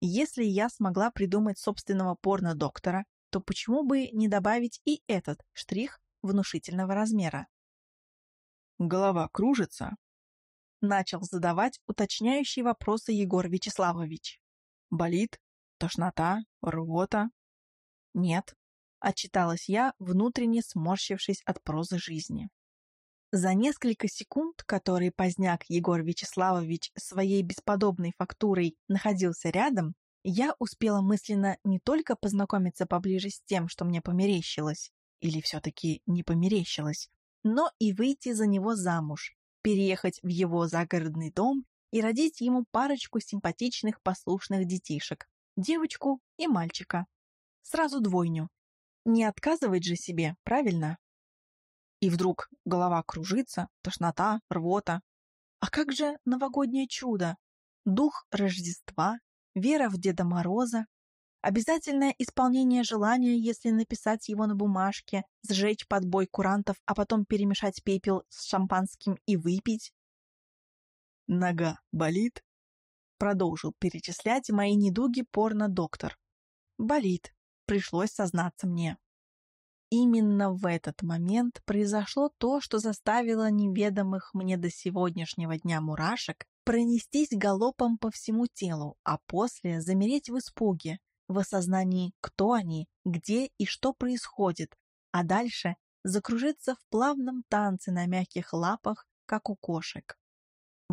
Если я смогла придумать собственного порно-доктора, то почему бы не добавить и этот штрих внушительного размера? Голова кружится? Начал задавать уточняющие вопросы Егор Вячеславович. Болит? Тошнота? Рвота? Нет. отчиталась я, внутренне сморщившись от прозы жизни. За несколько секунд, которые поздняк Егор Вячеславович своей бесподобной фактурой находился рядом, я успела мысленно не только познакомиться поближе с тем, что мне померещилось, или все-таки не померещилось, но и выйти за него замуж, переехать в его загородный дом и родить ему парочку симпатичных послушных детишек, девочку и мальчика. Сразу двойню. Не отказывать же себе, правильно? И вдруг голова кружится, тошнота, рвота. А как же новогоднее чудо? Дух Рождества, вера в Деда Мороза, обязательное исполнение желания, если написать его на бумажке, сжечь под бой курантов, а потом перемешать пепел с шампанским и выпить. «Нога болит?» Продолжил перечислять мои недуги порно-доктор. «Болит», пришлось сознаться мне. Именно в этот момент произошло то, что заставило неведомых мне до сегодняшнего дня мурашек пронестись галопом по всему телу, а после замереть в испуге, в осознании, кто они, где и что происходит, а дальше закружиться в плавном танце на мягких лапах, как у кошек.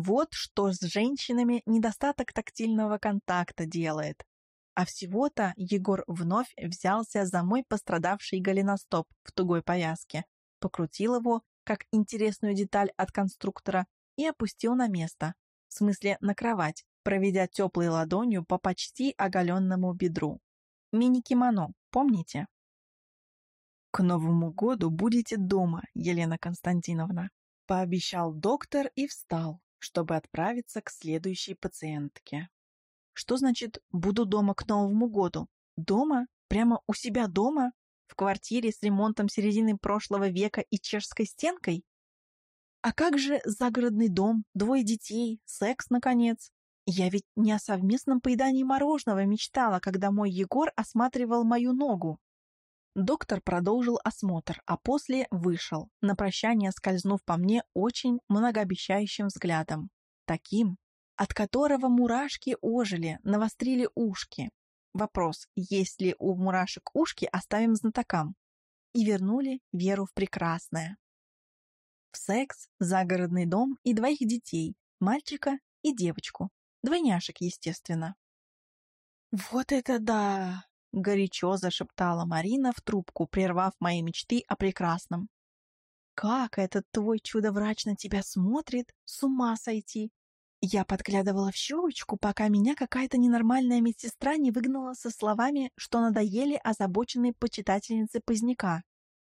Вот что с женщинами недостаток тактильного контакта делает. А всего-то Егор вновь взялся за мой пострадавший голеностоп в тугой повязке, покрутил его, как интересную деталь от конструктора, и опустил на место, в смысле на кровать, проведя теплой ладонью по почти оголенному бедру. Мини-кимоно, помните? «К Новому году будете дома, Елена Константиновна», пообещал доктор и встал, чтобы отправиться к следующей пациентке. Что значит «буду дома к Новому году»? Дома? Прямо у себя дома? В квартире с ремонтом середины прошлого века и чешской стенкой? А как же загородный дом, двое детей, секс, наконец? Я ведь не о совместном поедании мороженого мечтала, когда мой Егор осматривал мою ногу. Доктор продолжил осмотр, а после вышел, на прощание скользнув по мне очень многообещающим взглядом. Таким, от которого мурашки ожили, навострили ушки. Вопрос, есть ли у мурашек ушки, оставим знатокам. И вернули веру в прекрасное. В секс, загородный дом и двоих детей, мальчика и девочку. Двойняшек, естественно. «Вот это да!» — горячо зашептала Марина в трубку, прервав мои мечты о прекрасном. «Как этот твой чудо-врач на тебя смотрит? С ума сойти! Я подглядывала в щелочку, пока меня какая-то ненормальная медсестра не выгнала со словами, что надоели озабоченной почитательнице поздняка.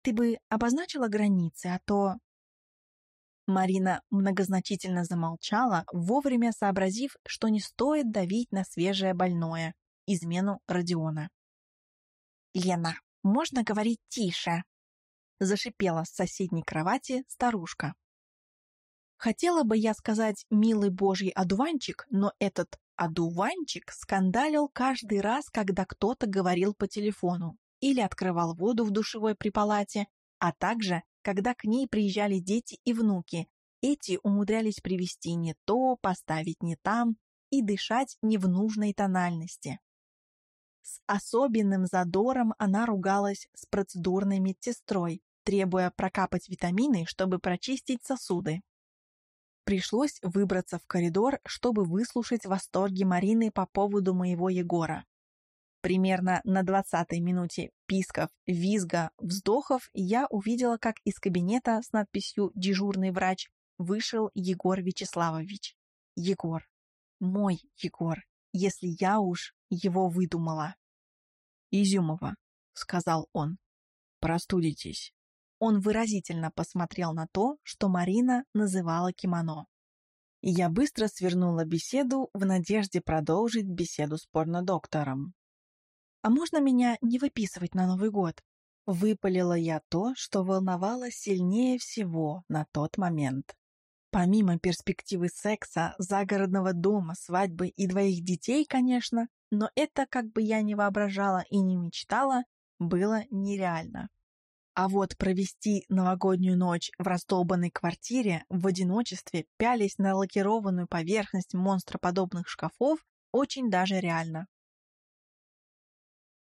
Ты бы обозначила границы, а то... Марина многозначительно замолчала, вовремя сообразив, что не стоит давить на свежее больное, измену Родиона. «Лена, можно говорить тише?» Зашипела с соседней кровати старушка. Хотела бы я сказать «милый божий одуванчик», но этот одуванчик скандалил каждый раз, когда кто-то говорил по телефону или открывал воду в душевой при палате, а также, когда к ней приезжали дети и внуки. Эти умудрялись привести не то, поставить не там и дышать не в нужной тональности. С особенным задором она ругалась с процедурной медсестрой, требуя прокапать витамины, чтобы прочистить сосуды. Пришлось выбраться в коридор, чтобы выслушать восторги Марины по поводу моего Егора. Примерно на двадцатой минуте писков, визга, вздохов я увидела, как из кабинета с надписью «Дежурный врач» вышел Егор Вячеславович. Егор. Мой Егор, если я уж его выдумала. «Изюмова», — сказал он. «Простудитесь». Он выразительно посмотрел на то, что Марина называла кимоно. И я быстро свернула беседу в надежде продолжить беседу с порнодоктором. «А можно меня не выписывать на Новый год?» Выпалила я то, что волновало сильнее всего на тот момент. Помимо перспективы секса, загородного дома, свадьбы и двоих детей, конечно, но это, как бы я ни воображала и не мечтала, было нереально. А вот провести новогоднюю ночь в раздолбанной квартире в одиночестве, пялись на лакированную поверхность монстроподобных шкафов, очень даже реально.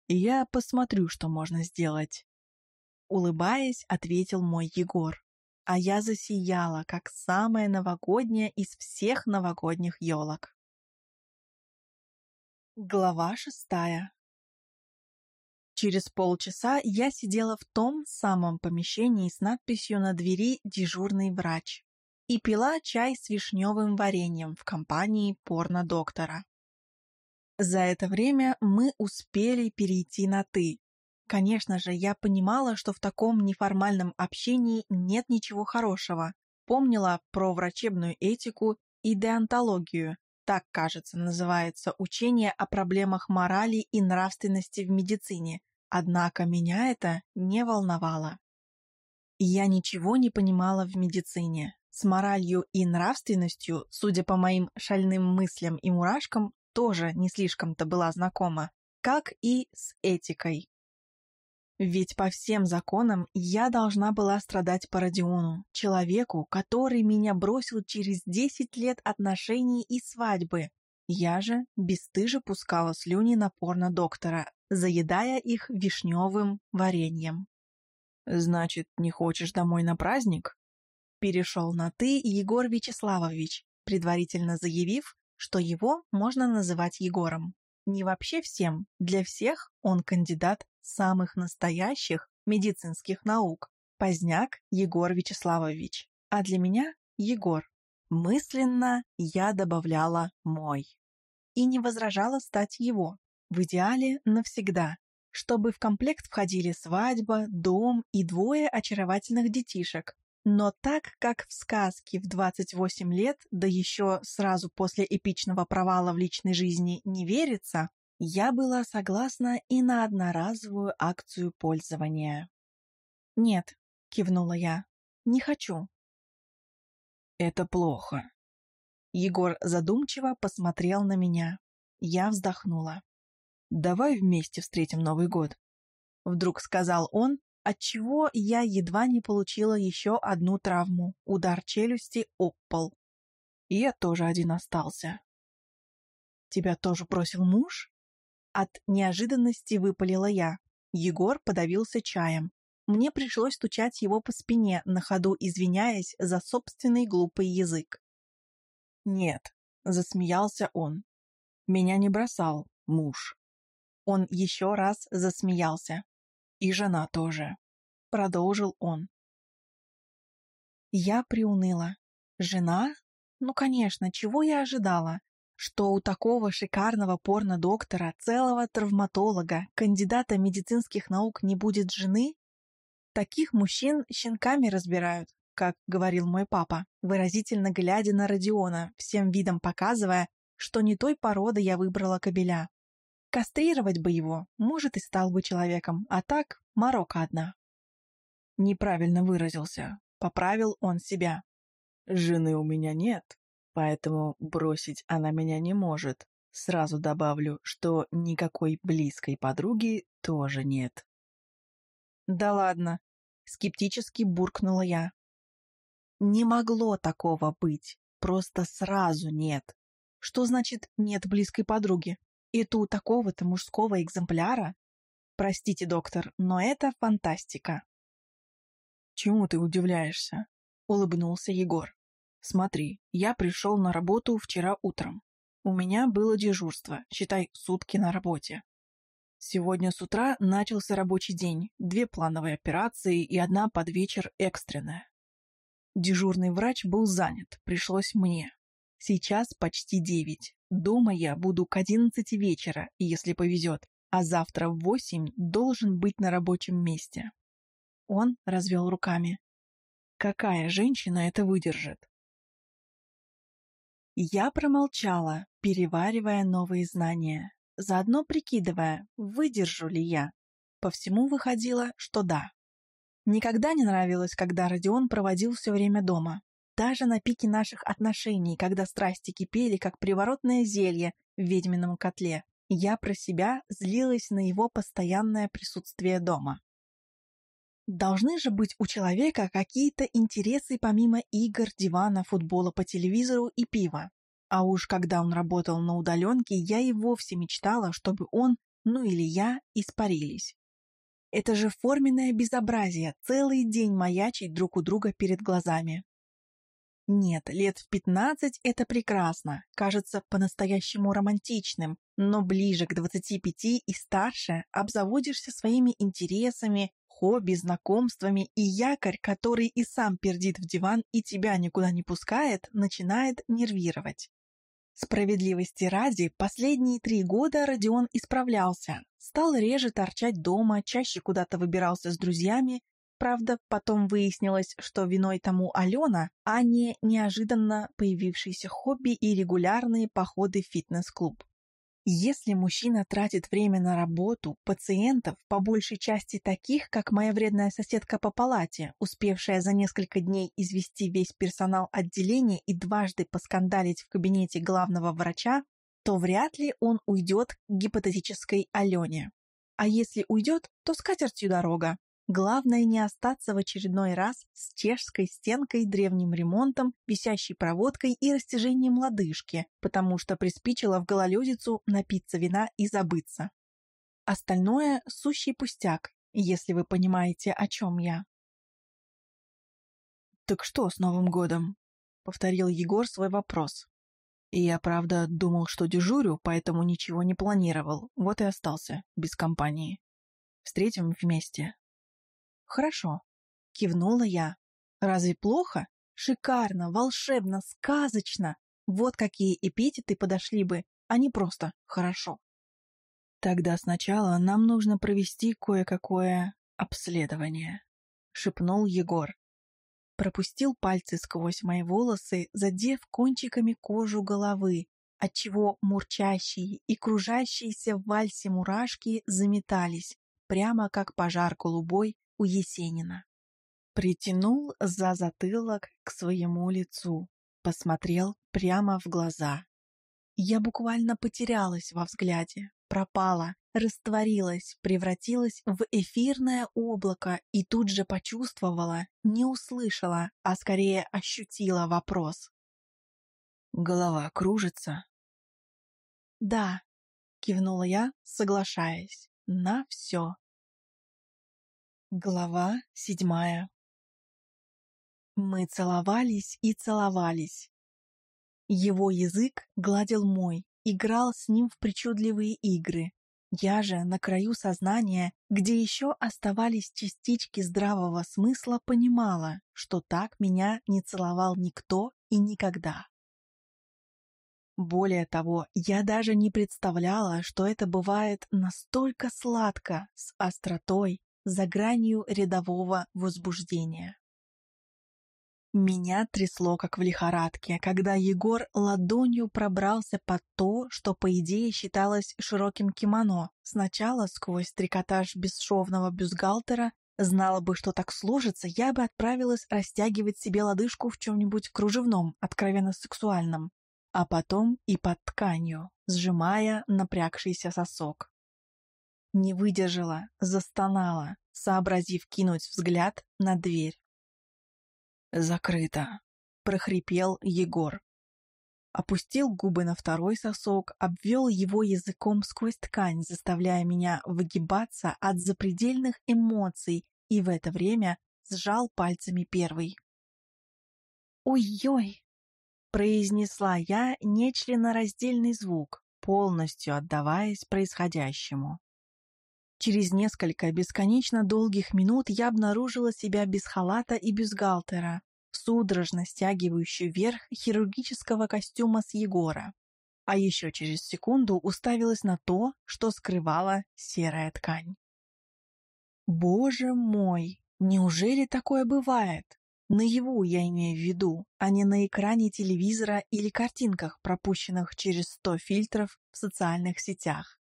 Я посмотрю, что можно сделать. Улыбаясь, ответил мой Егор. А я засияла, как самая новогодняя из всех новогодних елок. Глава шестая Через полчаса я сидела в том самом помещении с надписью на двери «Дежурный врач» и пила чай с вишневым вареньем в компании порно-доктора. За это время мы успели перейти на «ты». Конечно же, я понимала, что в таком неформальном общении нет ничего хорошего. Помнила про врачебную этику и деонтологию, так, кажется, называется учение о проблемах морали и нравственности в медицине, однако меня это не волновало. Я ничего не понимала в медицине. С моралью и нравственностью, судя по моим шальным мыслям и мурашкам, тоже не слишком-то была знакома, как и с этикой. Ведь по всем законам я должна была страдать по Родиону, человеку, который меня бросил через 10 лет отношений и свадьбы. Я же бесстыже пускала слюни на порно-доктора, заедая их вишневым вареньем. «Значит, не хочешь домой на праздник?» Перешел на «ты» Егор Вячеславович, предварительно заявив, что его можно называть Егором. Не вообще всем, для всех он кандидат самых настоящих медицинских наук. Поздняк Егор Вячеславович. А для меня Егор. Мысленно я добавляла «мой». И не возражала стать его. В идеале навсегда. Чтобы в комплект входили свадьба, дом и двое очаровательных детишек. Но так как в сказке в 28 лет, да еще сразу после эпичного провала в личной жизни не верится, я была согласна и на одноразовую акцию пользования. «Нет», — кивнула я, — «не хочу». «Это плохо». Егор задумчиво посмотрел на меня. Я вздохнула. «Давай вместе встретим Новый год», — вдруг сказал он, отчего я едва не получила еще одну травму — удар челюсти об пол. Я тоже один остался. «Тебя тоже бросил муж?» От неожиданности выпалила я. Егор подавился чаем. Мне пришлось стучать его по спине, на ходу извиняясь за собственный глупый язык. «Нет», — засмеялся он. «Меня не бросал муж». Он еще раз засмеялся. «И жена тоже», — продолжил он. Я приуныла. «Жена? Ну, конечно, чего я ожидала? что у такого шикарного порно-доктора, целого травматолога, кандидата медицинских наук не будет жены? Таких мужчин щенками разбирают, как говорил мой папа, выразительно глядя на Родиона, всем видом показывая, что не той породы я выбрала кобеля. Кастрировать бы его, может, и стал бы человеком, а так морока одна. Неправильно выразился, поправил он себя. Жены у меня нет, поэтому бросить она меня не может. Сразу добавлю, что никакой близкой подруги тоже нет. «Да ладно», — скептически буркнула я. «Не могло такого быть, просто сразу нет. Что значит «нет близкой подруги»? Это у такого-то мужского экземпляра? Простите, доктор, но это фантастика». «Чему ты удивляешься?» — улыбнулся Егор. Смотри, я пришел на работу вчера утром. У меня было дежурство, считай, сутки на работе. Сегодня с утра начался рабочий день, две плановые операции и одна под вечер экстренная. Дежурный врач был занят, пришлось мне. Сейчас почти девять. Дома я буду к одиннадцати вечера, если повезет, а завтра в восемь должен быть на рабочем месте. Он развел руками. Какая женщина это выдержит? Я промолчала, переваривая новые знания, заодно прикидывая, выдержу ли я. По всему выходило, что да. Никогда не нравилось, когда Родион проводил все время дома. Даже на пике наших отношений, когда страсти кипели, как приворотное зелье в ведьмином котле, я про себя злилась на его постоянное присутствие дома. Должны же быть у человека какие-то интересы помимо игр, дивана, футбола по телевизору и пива. А уж когда он работал на удаленке, я и вовсе мечтала, чтобы он ну или я, испарились. Это же форменное безобразие, целый день маячить друг у друга перед глазами. Нет, лет в пятнадцать это прекрасно, кажется по-настоящему романтичным, но ближе к двадцати пяти и старше обзаводишься своими интересами, хобби, знакомствами, и якорь, который и сам пердит в диван и тебя никуда не пускает, начинает нервировать. Справедливости ради, последние три года Родион исправлялся. Стал реже торчать дома, чаще куда-то выбирался с друзьями. Правда, потом выяснилось, что виной тому Алена, а не неожиданно появившиеся хобби и регулярные походы в фитнес-клуб. Если мужчина тратит время на работу, пациентов, по большей части таких, как моя вредная соседка по палате, успевшая за несколько дней извести весь персонал отделения и дважды поскандалить в кабинете главного врача, то вряд ли он уйдет к гипотетической Алене. А если уйдет, то с катертью дорога. Главное не остаться в очередной раз с чешской стенкой, древним ремонтом, висящей проводкой и растяжением лодыжки, потому что приспичило в гололедицу напиться вина и забыться. Остальное — сущий пустяк, если вы понимаете, о чем я. «Так что с Новым годом?» — повторил Егор свой вопрос. Я, правда, думал, что дежурю, поэтому ничего не планировал, вот и остался, без компании. Встретим вместе, «Хорошо», — кивнула я. «Разве плохо? Шикарно, волшебно, сказочно! Вот какие эпитеты подошли бы, а не просто «хорошо». «Тогда сначала нам нужно провести кое-какое обследование», — шепнул Егор. Пропустил пальцы сквозь мои волосы, задев кончиками кожу головы, отчего мурчащие и кружащиеся в вальсе мурашки заметались, прямо как пожар голубой у Есенина. Притянул за затылок к своему лицу, посмотрел прямо в глаза. Я буквально потерялась во взгляде, пропала, растворилась, превратилась в эфирное облако и тут же почувствовала, не услышала, а скорее ощутила вопрос. Голова кружится? Да, кивнула я, соглашаясь, на все. Глава седьмая Мы целовались и целовались. Его язык гладил мой, играл с ним в причудливые игры. Я же на краю сознания, где еще оставались частички здравого смысла, понимала, что так меня не целовал никто и никогда. Более того, я даже не представляла, что это бывает настолько сладко, с остротой, за гранью рядового возбуждения. Меня трясло, как в лихорадке, когда Егор ладонью пробрался под то, что, по идее, считалось широким кимоно. Сначала сквозь трикотаж бесшовного бюстгальтера Знала бы, что так сложится, я бы отправилась растягивать себе лодыжку в чем-нибудь кружевном, откровенно сексуальном, а потом и под тканью, сжимая напрягшийся сосок. Не выдержала, застонала, сообразив кинуть взгляд на дверь. «Закрыто», — прохрипел Егор. Опустил губы на второй сосок, обвел его языком сквозь ткань, заставляя меня выгибаться от запредельных эмоций, и в это время сжал пальцами первый. «Ой-ой!» — произнесла я нечленораздельный звук, полностью отдаваясь происходящему. Через несколько бесконечно долгих минут я обнаружила себя без халата и бюстгальтера, судорожно стягивающую верх хирургического костюма с Егора. А еще через секунду уставилась на то, что скрывала серая ткань. Боже мой, неужели такое бывает? Наяву я имею в виду, а не на экране телевизора или картинках, пропущенных через сто фильтров в социальных сетях.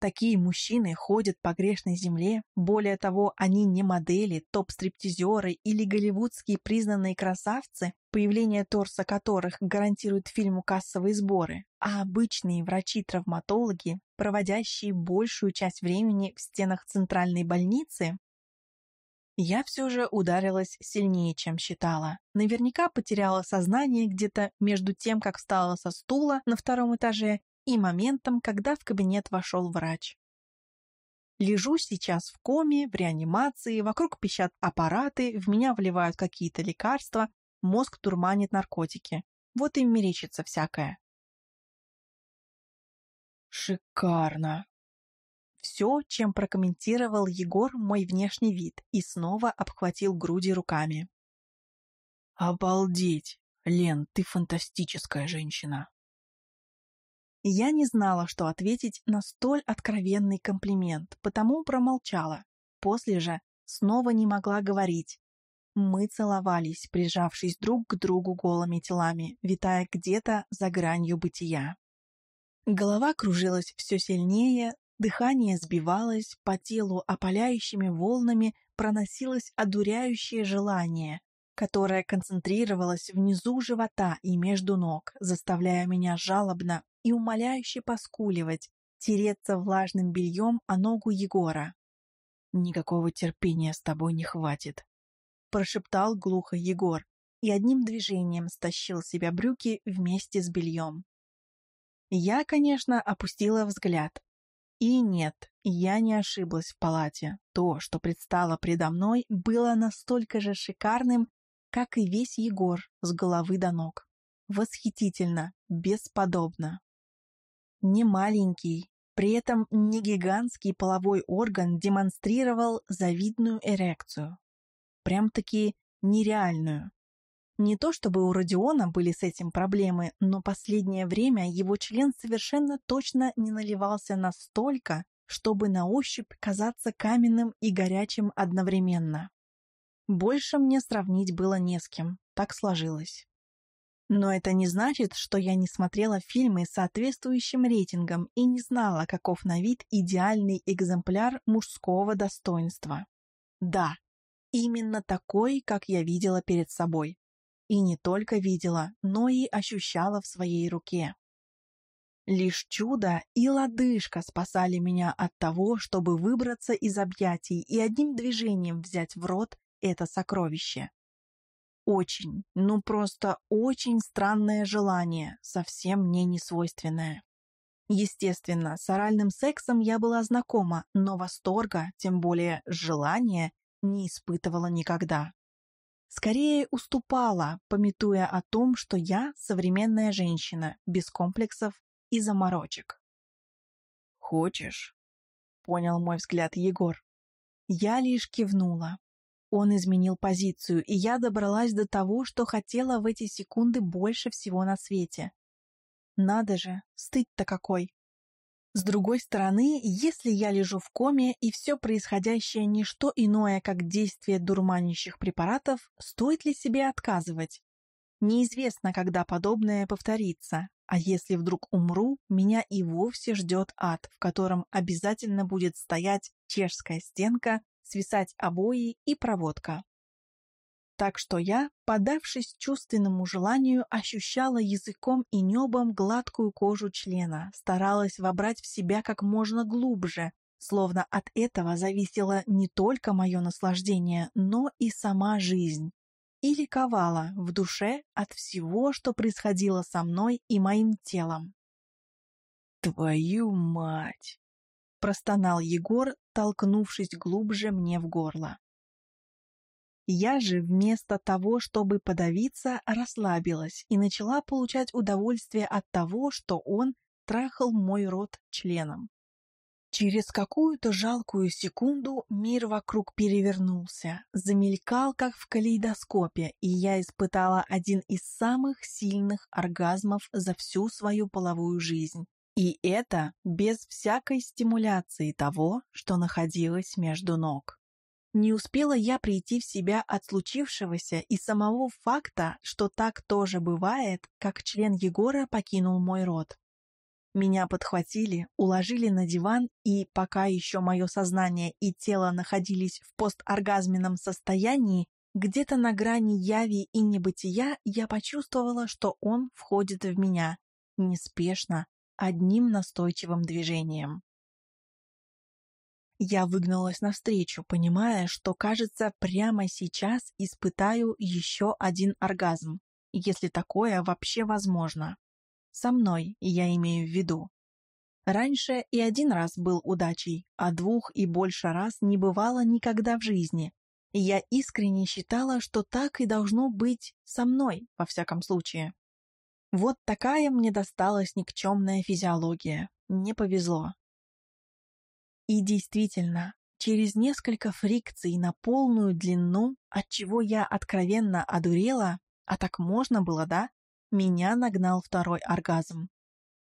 Такие мужчины ходят по грешной земле, более того, они не модели, топ-стриптизеры или голливудские признанные красавцы, появление торса которых гарантирует фильму кассовые сборы, а обычные врачи-травматологи, проводящие большую часть времени в стенах центральной больницы, я все же ударилась сильнее, чем считала. Наверняка потеряла сознание где-то между тем, как встала со стула на втором этаже и моментом, когда в кабинет вошел врач. Лежу сейчас в коме, в реанимации, вокруг пищат аппараты, в меня вливают какие-то лекарства, мозг турманит наркотики. Вот им мерещится всякое. Шикарно. Все, чем прокомментировал Егор мой внешний вид и снова обхватил груди руками. Обалдеть! Лен, ты фантастическая женщина. Я не знала, что ответить на столь откровенный комплимент, потому промолчала. После же снова не могла говорить. Мы целовались, прижавшись друг к другу голыми телами, витая где-то за гранью бытия. Голова кружилась все сильнее, дыхание сбивалось, по телу опаляющими волнами проносилось одуряющее желание, которое концентрировалось внизу живота и между ног, заставляя меня жалобно и умоляюще поскуливать, тереться влажным бельем о ногу Егора. «Никакого терпения с тобой не хватит», — прошептал глухо Егор и одним движением стащил себя брюки вместе с бельем. Я, конечно, опустила взгляд. И нет, я не ошиблась в палате. То, что предстало предо мной, было настолько же шикарным, как и весь Егор с головы до ног. Восхитительно, бесподобно. Не маленький, при этом не гигантский половой орган демонстрировал завидную эрекцию. Прям-таки нереальную. Не то чтобы у Родиона были с этим проблемы, но последнее время его член совершенно точно не наливался настолько, чтобы на ощупь казаться каменным и горячим одновременно. Больше мне сравнить было не с кем, так сложилось. Но это не значит, что я не смотрела фильмы с соответствующим рейтингом и не знала, каков на вид идеальный экземпляр мужского достоинства. Да, именно такой, как я видела перед собой. И не только видела, но и ощущала в своей руке. Лишь чудо и лодыжка спасали меня от того, чтобы выбраться из объятий и одним движением взять в рот это сокровище. Очень, ну просто очень странное желание, совсем мне не свойственное. Естественно, с оральным сексом я была знакома, но восторга, тем более желания, не испытывала никогда. Скорее уступала, пометуя о том, что я современная женщина, без комплексов и заморочек. «Хочешь?» — понял мой взгляд Егор. Я лишь кивнула. Он изменил позицию, и я добралась до того, что хотела в эти секунды больше всего на свете. Надо же, стыд-то какой. С другой стороны, если я лежу в коме и все происходящее не что иное, как действие дурманящих препаратов, стоит ли себе отказывать? Неизвестно, когда подобное повторится, а если вдруг умру, меня и вовсе ждет ад, в котором обязательно будет стоять чешская стенка, свисать обои и проводка. Так что я, подавшись чувственному желанию, ощущала языком и небом гладкую кожу члена, старалась вобрать в себя как можно глубже, словно от этого зависело не только мое наслаждение, но и сама жизнь. И ликовала в душе от всего, что происходило со мной и моим телом. «Твою мать!» — простонал Егор, толкнувшись глубже мне в горло. Я же вместо того, чтобы подавиться, расслабилась и начала получать удовольствие от того, что он трахал мой рот членом. Через какую-то жалкую секунду мир вокруг перевернулся, замелькал, как в калейдоскопе, и я испытала один из самых сильных оргазмов за всю свою половую жизнь. И это без всякой стимуляции того, что находилось между ног. Не успела я прийти в себя от случившегося и самого факта, что так тоже бывает, как член Егора покинул мой род. Меня подхватили, уложили на диван, и пока еще мое сознание и тело находились в посторгазменном состоянии, где-то на грани яви и небытия я почувствовала, что он входит в меня, неспешно, одним настойчивым движением. Я выгнулась навстречу, понимая, что, кажется, прямо сейчас испытаю еще один оргазм, если такое вообще возможно. Со мной, я имею в виду, Раньше и один раз был удачей, а двух и больше раз не бывало никогда в жизни. Я искренне считала, что так и должно быть со мной, во всяком случае. Вот такая мне досталась никчемная физиология. Не повезло. И действительно, через несколько фрикций на полную длину, от чего я откровенно одурела, а так можно было, да, меня нагнал второй оргазм.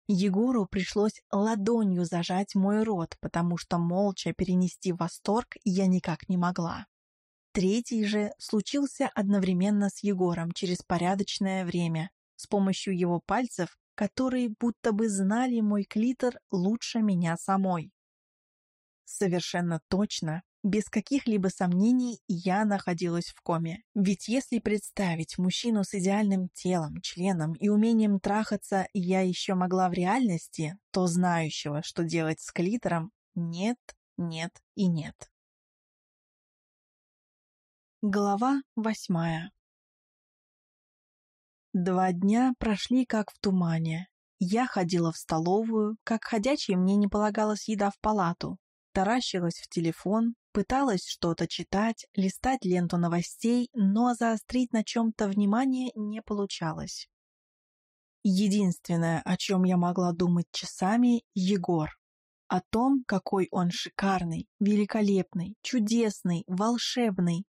Егору пришлось ладонью зажать мой рот, потому что молча перенести восторг я никак не могла. Третий же случился одновременно с Егором через порядочное время, с помощью его пальцев, которые будто бы знали мой клитор лучше меня самой. Совершенно точно без каких-либо сомнений я находилась в коме. Ведь если представить мужчину с идеальным телом, членом и умением трахаться я еще могла в реальности, то знающего, что делать с клитором, нет, нет и нет. Глава восьмая Два дня прошли как в тумане. Я ходила в столовую, как ходячей мне не полагалась еда в палату, таращилась в телефон, Пыталась что-то читать, листать ленту новостей, но заострить на чем-то внимание не получалось. Единственное, о чем я могла думать часами — Егор. О том, какой он шикарный, великолепный, чудесный, волшебный.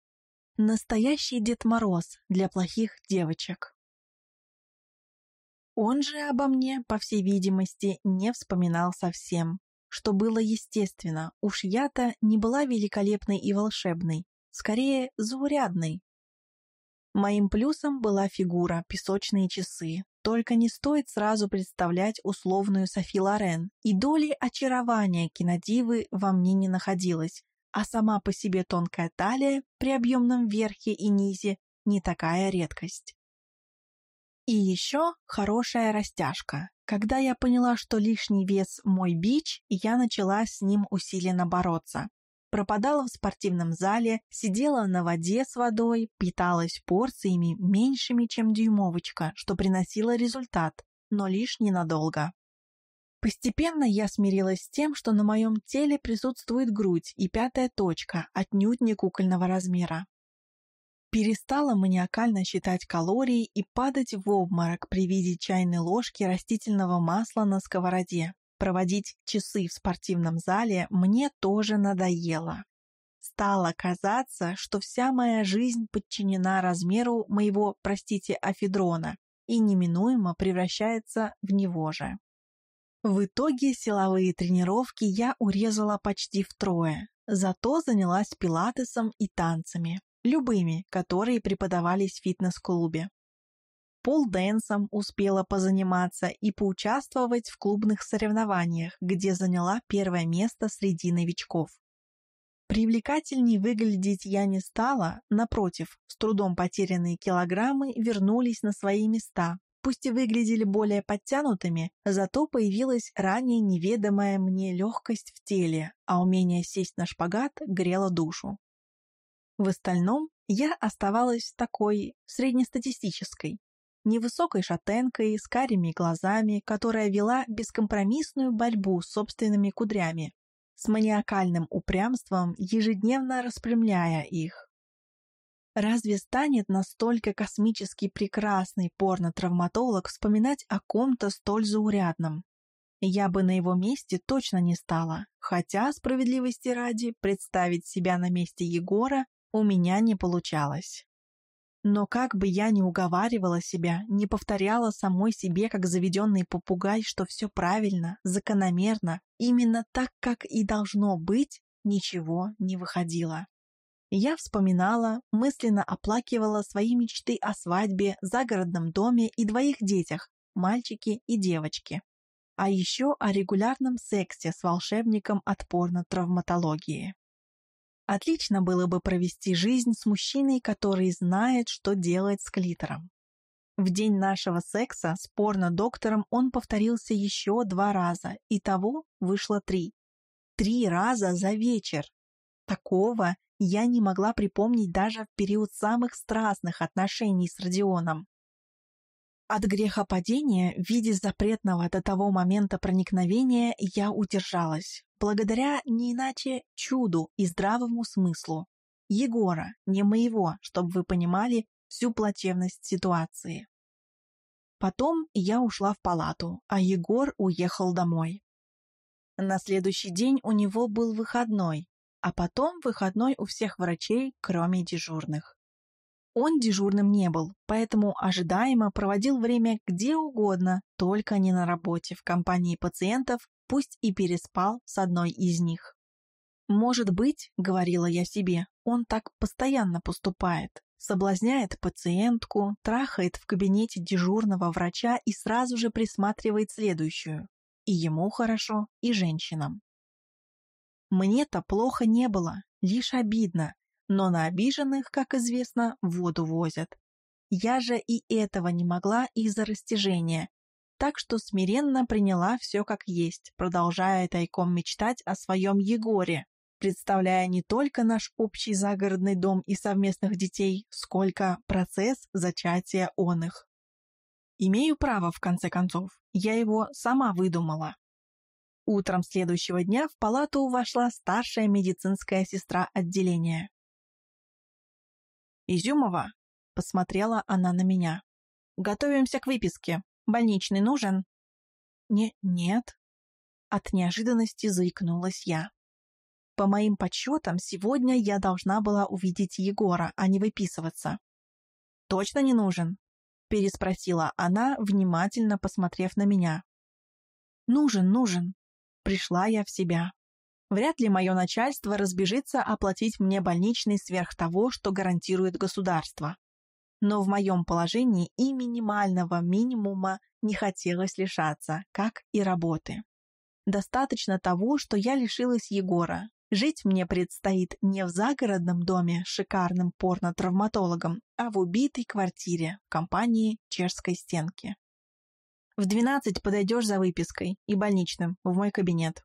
Настоящий Дед Мороз для плохих девочек. Он же обо мне, по всей видимости, не вспоминал совсем что было естественно, уж я-то не была великолепной и волшебной, скорее заурядной. Моим плюсом была фигура, песочные часы. Только не стоит сразу представлять условную Софи Лорен, и доли очарования кинодивы во мне не находилось, а сама по себе тонкая талия при объемном верхе и низе не такая редкость. И еще хорошая растяжка. Когда я поняла, что лишний вес мой бич, я начала с ним усиленно бороться. Пропадала в спортивном зале, сидела на воде с водой, питалась порциями меньшими, чем дюймовочка, что приносило результат, но лишь ненадолго. Постепенно я смирилась с тем, что на моем теле присутствует грудь и пятая точка, отнюдь не кукольного размера перестала маниакально считать калории и падать в обморок при виде чайной ложки растительного масла на сковороде. Проводить часы в спортивном зале мне тоже надоело. Стало казаться, что вся моя жизнь подчинена размеру моего, простите, афедрона и неминуемо превращается в него же. В итоге силовые тренировки я урезала почти втрое, зато занялась пилатесом и танцами любыми, которые преподавались в фитнес-клубе. Полденсом успела позаниматься и поучаствовать в клубных соревнованиях, где заняла первое место среди новичков. Привлекательней выглядеть я не стала, напротив, с трудом потерянные килограммы вернулись на свои места, пусть и выглядели более подтянутыми, зато появилась ранее неведомая мне легкость в теле, а умение сесть на шпагат грело душу. В остальном я оставалась такой среднестатистической, невысокой шатенкой с карими глазами, которая вела бескомпромиссную борьбу с собственными кудрями, с маниакальным упрямством, ежедневно распрямляя их. Разве станет настолько космически прекрасный порно-травматолог вспоминать о ком-то столь заурядном? Я бы на его месте точно не стала, хотя, справедливости ради, представить себя на месте Егора у меня не получалось. Но как бы я ни уговаривала себя, не повторяла самой себе, как заведенный попугай, что все правильно, закономерно, именно так, как и должно быть, ничего не выходило. Я вспоминала, мысленно оплакивала свои мечты о свадьбе, загородном доме и двоих детях, мальчике и девочке. А еще о регулярном сексе с волшебником отпорно-травматологии. Отлично было бы провести жизнь с мужчиной, который знает, что делать с клитором. В день нашего секса с порно-доктором он повторился еще два раза, и того вышло три. Три раза за вечер. Такого я не могла припомнить даже в период самых страстных отношений с Родионом. От грехопадения в виде запретного до того момента проникновения я удержалась, благодаря не иначе чуду и здравому смыслу. Егора, не моего, чтобы вы понимали всю плачевность ситуации. Потом я ушла в палату, а Егор уехал домой. На следующий день у него был выходной, а потом выходной у всех врачей, кроме дежурных. Он дежурным не был, поэтому ожидаемо проводил время где угодно, только не на работе в компании пациентов, пусть и переспал с одной из них. «Может быть, — говорила я себе, — он так постоянно поступает, соблазняет пациентку, трахает в кабинете дежурного врача и сразу же присматривает следующую. И ему хорошо, и женщинам. Мне-то плохо не было, лишь обидно, но на обиженных, как известно, воду возят. Я же и этого не могла из-за растяжения, так что смиренно приняла все как есть, продолжая тайком мечтать о своем Егоре, представляя не только наш общий загородный дом и совместных детей, сколько процесс зачатия он их. Имею право, в конце концов, я его сама выдумала. Утром следующего дня в палату вошла старшая медицинская сестра отделения. «Изюмова», — посмотрела она на меня. «Готовимся к выписке. Больничный нужен?» «Не, нет». От неожиданности заикнулась я. По моим подсчетам, сегодня я должна была увидеть Егора, а не выписываться. «Точно не нужен?» — переспросила она, внимательно посмотрев на меня. «Нужен, нужен», — пришла я в себя. Вряд ли мое начальство разбежится оплатить мне больничный сверх того, что гарантирует государство. Но в моем положении и минимального минимума не хотелось лишаться, как и работы. Достаточно того, что я лишилась Егора, Жить мне предстоит не в загородном доме с шикарным порно-травматологом, а в убитой квартире в компании чешской стенки. В двенадцать подойдешь за выпиской и больничным в мой кабинет.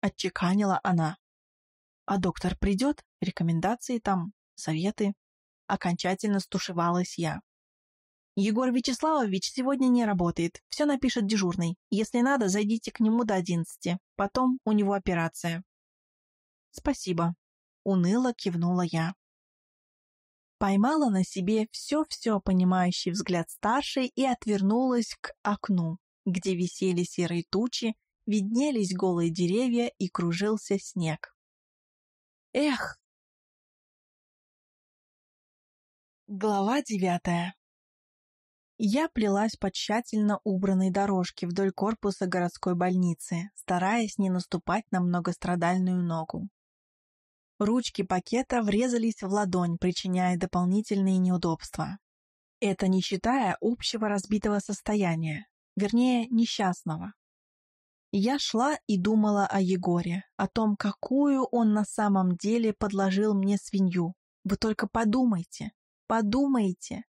Отчеканила она. А доктор придет? Рекомендации там, советы. Окончательно стушевалась я. Егор Вячеславович сегодня не работает, все напишет дежурный. Если надо, зайдите к нему до одиннадцати. Потом у него операция. «Спасибо», — уныло кивнула я. Поймала на себе все-все понимающий взгляд старшей и отвернулась к окну, где висели серые тучи, виднелись голые деревья и кружился снег. Эх! Глава девятая Я плелась по тщательно убранной дорожке вдоль корпуса городской больницы, стараясь не наступать на многострадальную ногу. Ручки пакета врезались в ладонь, причиняя дополнительные неудобства. Это не считая общего разбитого состояния, вернее, несчастного. Я шла и думала о Егоре, о том, какую он на самом деле подложил мне свинью. Вы только подумайте, подумайте.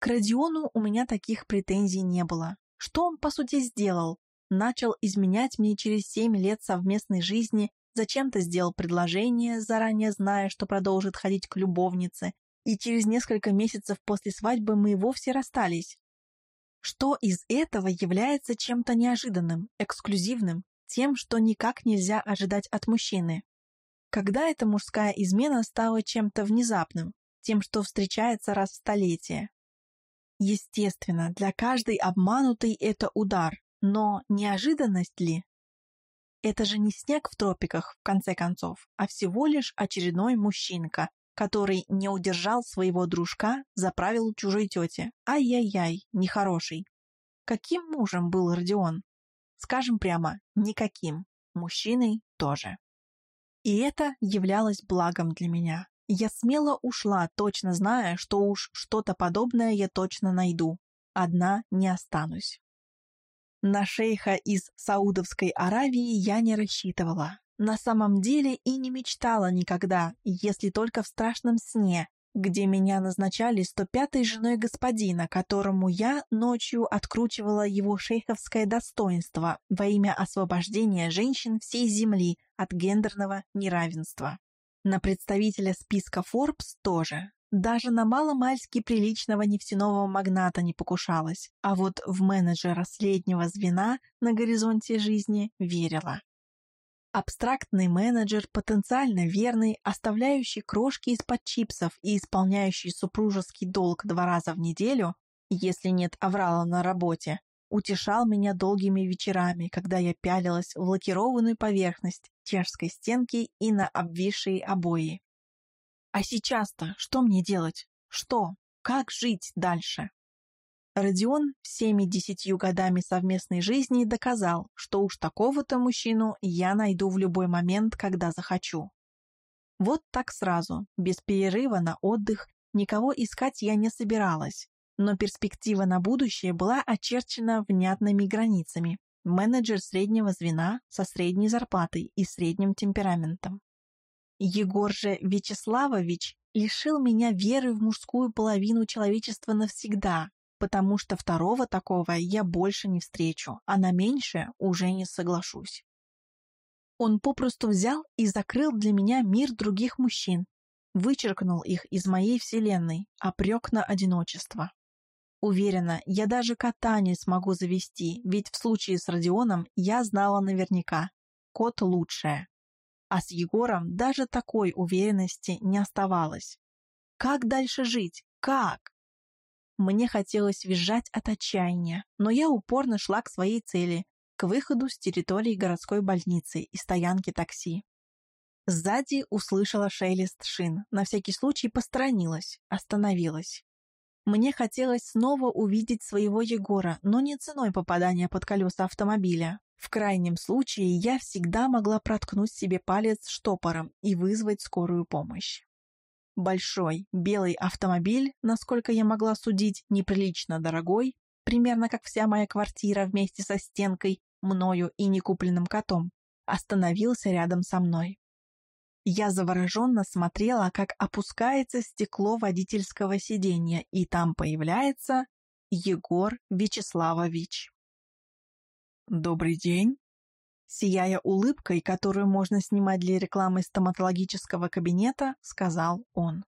К Родиону у меня таких претензий не было. Что он, по сути, сделал? Начал изменять мне через семь лет совместной жизни Зачем-то сделал предложение, заранее зная, что продолжит ходить к любовнице, и через несколько месяцев после свадьбы мы и вовсе расстались. Что из этого является чем-то неожиданным, эксклюзивным, тем, что никак нельзя ожидать от мужчины? Когда эта мужская измена стала чем-то внезапным, тем, что встречается раз в столетие? Естественно, для каждой обманутой это удар, но неожиданность ли? Это же не снег в тропиках, в конце концов, а всего лишь очередной мужчинка, который не удержал своего дружка, заправил чужой тете. Ай-яй-яй, нехороший. Каким мужем был Родион? Скажем прямо, никаким. Мужчиной тоже. И это являлось благом для меня. Я смело ушла, точно зная, что уж что-то подобное я точно найду. Одна не останусь. На шейха из Саудовской Аравии я не рассчитывала. На самом деле и не мечтала никогда, если только в страшном сне, где меня назначали 105-й женой господина, которому я ночью откручивала его шейховское достоинство во имя освобождения женщин всей земли от гендерного неравенства. На представителя списка Forbes тоже, Даже на маломальски приличного нефтяного магната не покушалась, а вот в менеджера среднего звена на горизонте жизни верила. Абстрактный менеджер, потенциально верный, оставляющий крошки из-под чипсов и исполняющий супружеский долг два раза в неделю, если нет аврала на работе, утешал меня долгими вечерами, когда я пялилась в лакированную поверхность чешской стенки и на обвисшие обои. А сейчас-то что мне делать? Что? Как жить дальше? Родион всеми десятью годами совместной жизни доказал, что уж такого-то мужчину я найду в любой момент, когда захочу. Вот так сразу, без перерыва на отдых, никого искать я не собиралась, но перспектива на будущее была очерчена внятными границами. Менеджер среднего звена со средней зарплатой и средним темпераментом. Егор же Вячеславович лишил меня веры в мужскую половину человечества навсегда, потому что второго такого я больше не встречу, а на меньшее уже не соглашусь. Он попросту взял и закрыл для меня мир других мужчин, вычеркнул их из моей вселенной, опрек на одиночество. Уверена, я даже кота не смогу завести, ведь в случае с Родионом я знала наверняка. Кот лучшее. А с Егором даже такой уверенности не оставалось. Как дальше жить? Как? Мне хотелось визжать от отчаяния, но я упорно шла к своей цели, к выходу с территории городской больницы и стоянки такси. Сзади услышала шелест шин, на всякий случай посторонилась, остановилась. Мне хотелось снова увидеть своего Егора, но не ценой попадания под колеса автомобиля. В крайнем случае я всегда могла проткнуть себе палец штопором и вызвать скорую помощь. Большой белый автомобиль, насколько я могла судить, неприлично дорогой, примерно как вся моя квартира вместе со стенкой, мною и некупленным котом, остановился рядом со мной. Я завороженно смотрела, как опускается стекло водительского сиденья, и там появляется Егор Вячеславович. «Добрый день!» Сияя улыбкой, которую можно снимать для рекламы стоматологического кабинета, сказал он.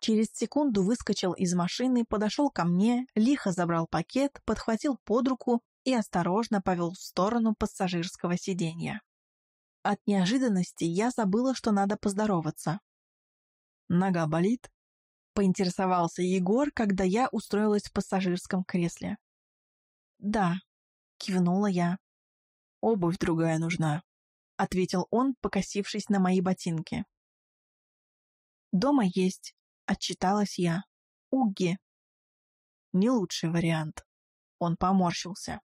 Через секунду выскочил из машины, подошел ко мне, лихо забрал пакет, подхватил под руку и осторожно повел в сторону пассажирского сиденья. От неожиданности я забыла, что надо поздороваться. «Нога болит?» — поинтересовался Егор, когда я устроилась в пассажирском кресле. «Да», — кивнула я. «Обувь другая нужна», — ответил он, покосившись на мои ботинки. «Дома есть», — отчиталась я. «Угги». «Не лучший вариант». Он поморщился.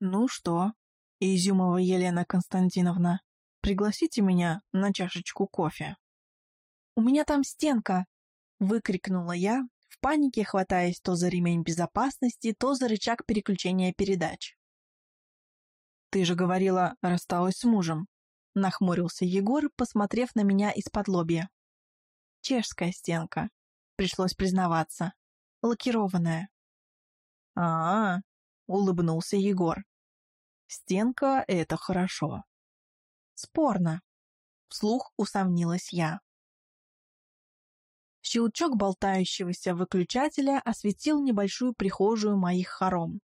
«Ну что, Изюмова Елена Константиновна, пригласите меня на чашечку кофе?» «У меня там стенка!» — выкрикнула я, в панике хватаясь то за ремень безопасности, то за рычаг переключения передач. «Ты же говорила, рассталась с мужем», — нахмурился Егор, посмотрев на меня из-под лобья. «Чешская стенка», — пришлось признаваться. «Лакированная». «А-а-а», — улыбнулся Егор. «Стенка — это хорошо. Спорно. Вслух усомнилась я. Щелчок болтающегося выключателя осветил небольшую прихожую моих хором.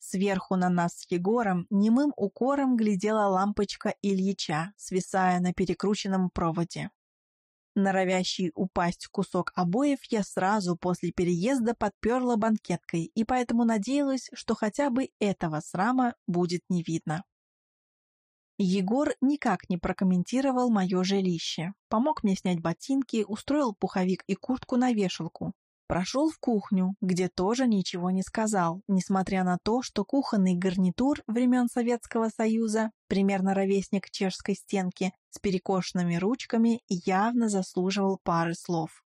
Сверху на нас с Егором немым укором глядела лампочка Ильича, свисая на перекрученном проводе. Норовящий упасть кусок обоев я сразу после переезда подперла банкеткой и поэтому надеялась, что хотя бы этого срама будет не видно. Егор никак не прокомментировал мое жилище. Помог мне снять ботинки, устроил пуховик и куртку на вешалку. Прошел в кухню, где тоже ничего не сказал, несмотря на то, что кухонный гарнитур времен Советского Союза, примерно ровесник чешской стенки, с перекошенными ручками, явно заслуживал пары слов.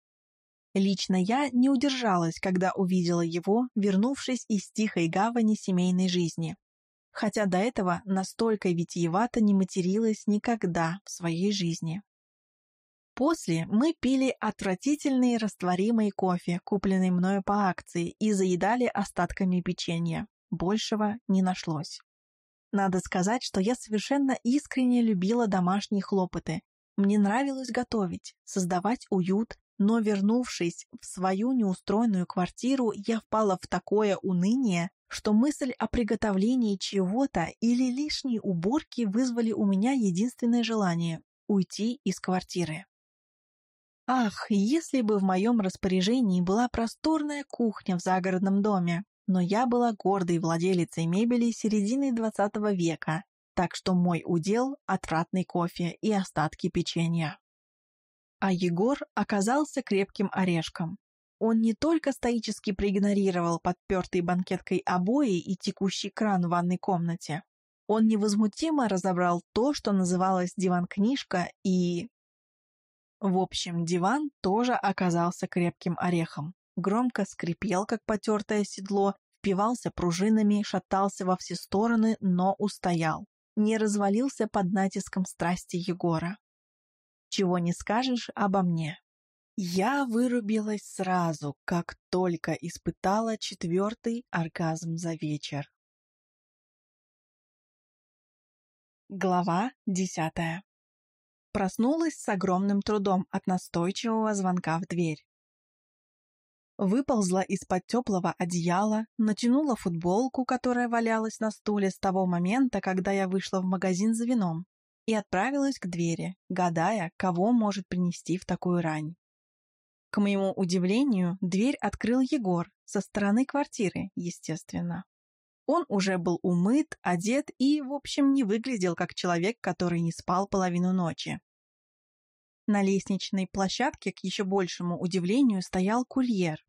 Лично я не удержалась, когда увидела его, вернувшись из тихой гавани семейной жизни хотя до этого настолько витиевато не материлась никогда в своей жизни. После мы пили отвратительный растворимый кофе, купленный мною по акции, и заедали остатками печенья. Большего не нашлось. Надо сказать, что я совершенно искренне любила домашние хлопоты. Мне нравилось готовить, создавать уют, но, вернувшись в свою неустроенную квартиру, я впала в такое уныние, что мысль о приготовлении чего-то или лишней уборки вызвали у меня единственное желание – уйти из квартиры. Ах, если бы в моем распоряжении была просторная кухня в загородном доме, но я была гордой владелицей мебели середины XX века, так что мой удел – отвратный кофе и остатки печенья. А Егор оказался крепким орешком. Он не только стоически проигнорировал подпертые банкеткой обои и текущий кран в ванной комнате, он невозмутимо разобрал то, что называлось диван-книжка и... В общем, диван тоже оказался крепким орехом. Громко скрипел, как потертое седло, впивался пружинами, шатался во все стороны, но устоял. Не развалился под натиском страсти Егора. Чего не скажешь обо мне. Я вырубилась сразу, как только испытала четвертый оргазм за вечер. Глава десятая. Проснулась с огромным трудом от настойчивого звонка в дверь. Выползла из-под теплого одеяла, натянула футболку, которая валялась на стуле с того момента, когда я вышла в магазин за вином, и отправилась к двери, гадая, кого может принести в такую рань. К моему удивлению, дверь открыл Егор, со стороны квартиры, естественно. Он уже был умыт, одет и, в общем, не выглядел как человек, который не спал половину ночи. На лестничной площадке, к еще большему удивлению, стоял курьер.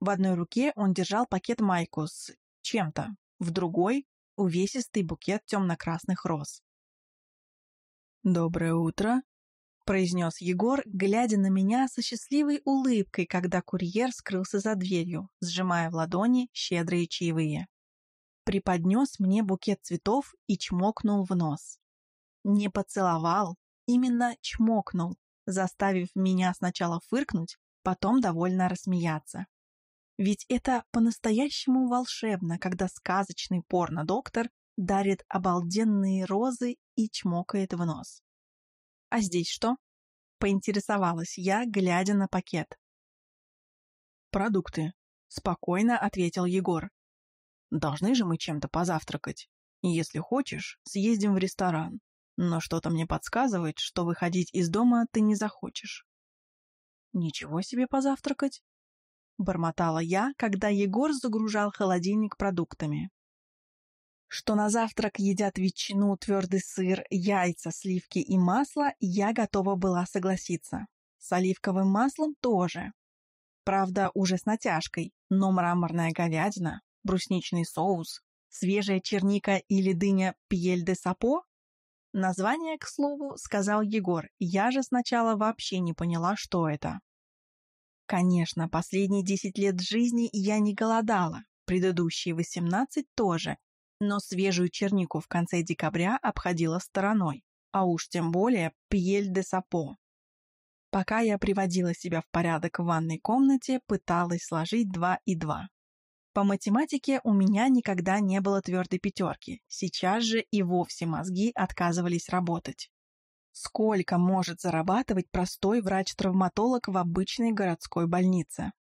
В одной руке он держал пакет майку с чем-то, в другой — увесистый букет темно-красных роз. «Доброе утро», — произнес Егор, глядя на меня со счастливой улыбкой, когда курьер скрылся за дверью, сжимая в ладони щедрые чаевые. Преподнес мне букет цветов и чмокнул в нос. Не поцеловал, именно чмокнул, заставив меня сначала фыркнуть, потом довольно рассмеяться. Ведь это по-настоящему волшебно, когда сказочный порно-доктор дарит обалденные розы и чмокает в нос. «А здесь что?» — поинтересовалась я, глядя на пакет. «Продукты», — спокойно ответил Егор. «Должны же мы чем-то позавтракать. Если хочешь, съездим в ресторан. Но что-то мне подсказывает, что выходить из дома ты не захочешь». «Ничего себе позавтракать!» — бормотала я, когда Егор загружал холодильник продуктами что на завтрак едят ветчину, твердый сыр, яйца, сливки и масло, я готова была согласиться. С оливковым маслом тоже. Правда, уже с натяжкой, но мраморная говядина, брусничный соус, свежая черника или дыня пьель де сапо? Название, к слову, сказал Егор, я же сначала вообще не поняла, что это. Конечно, последние десять лет жизни я не голодала, предыдущие восемнадцать тоже, но свежую чернику в конце декабря обходила стороной, а уж тем более пьель де сапо. Пока я приводила себя в порядок в ванной комнате, пыталась сложить два и два. По математике у меня никогда не было твердой пятерки, сейчас же и вовсе мозги отказывались работать. Сколько может зарабатывать простой врач-травматолог в обычной городской больнице?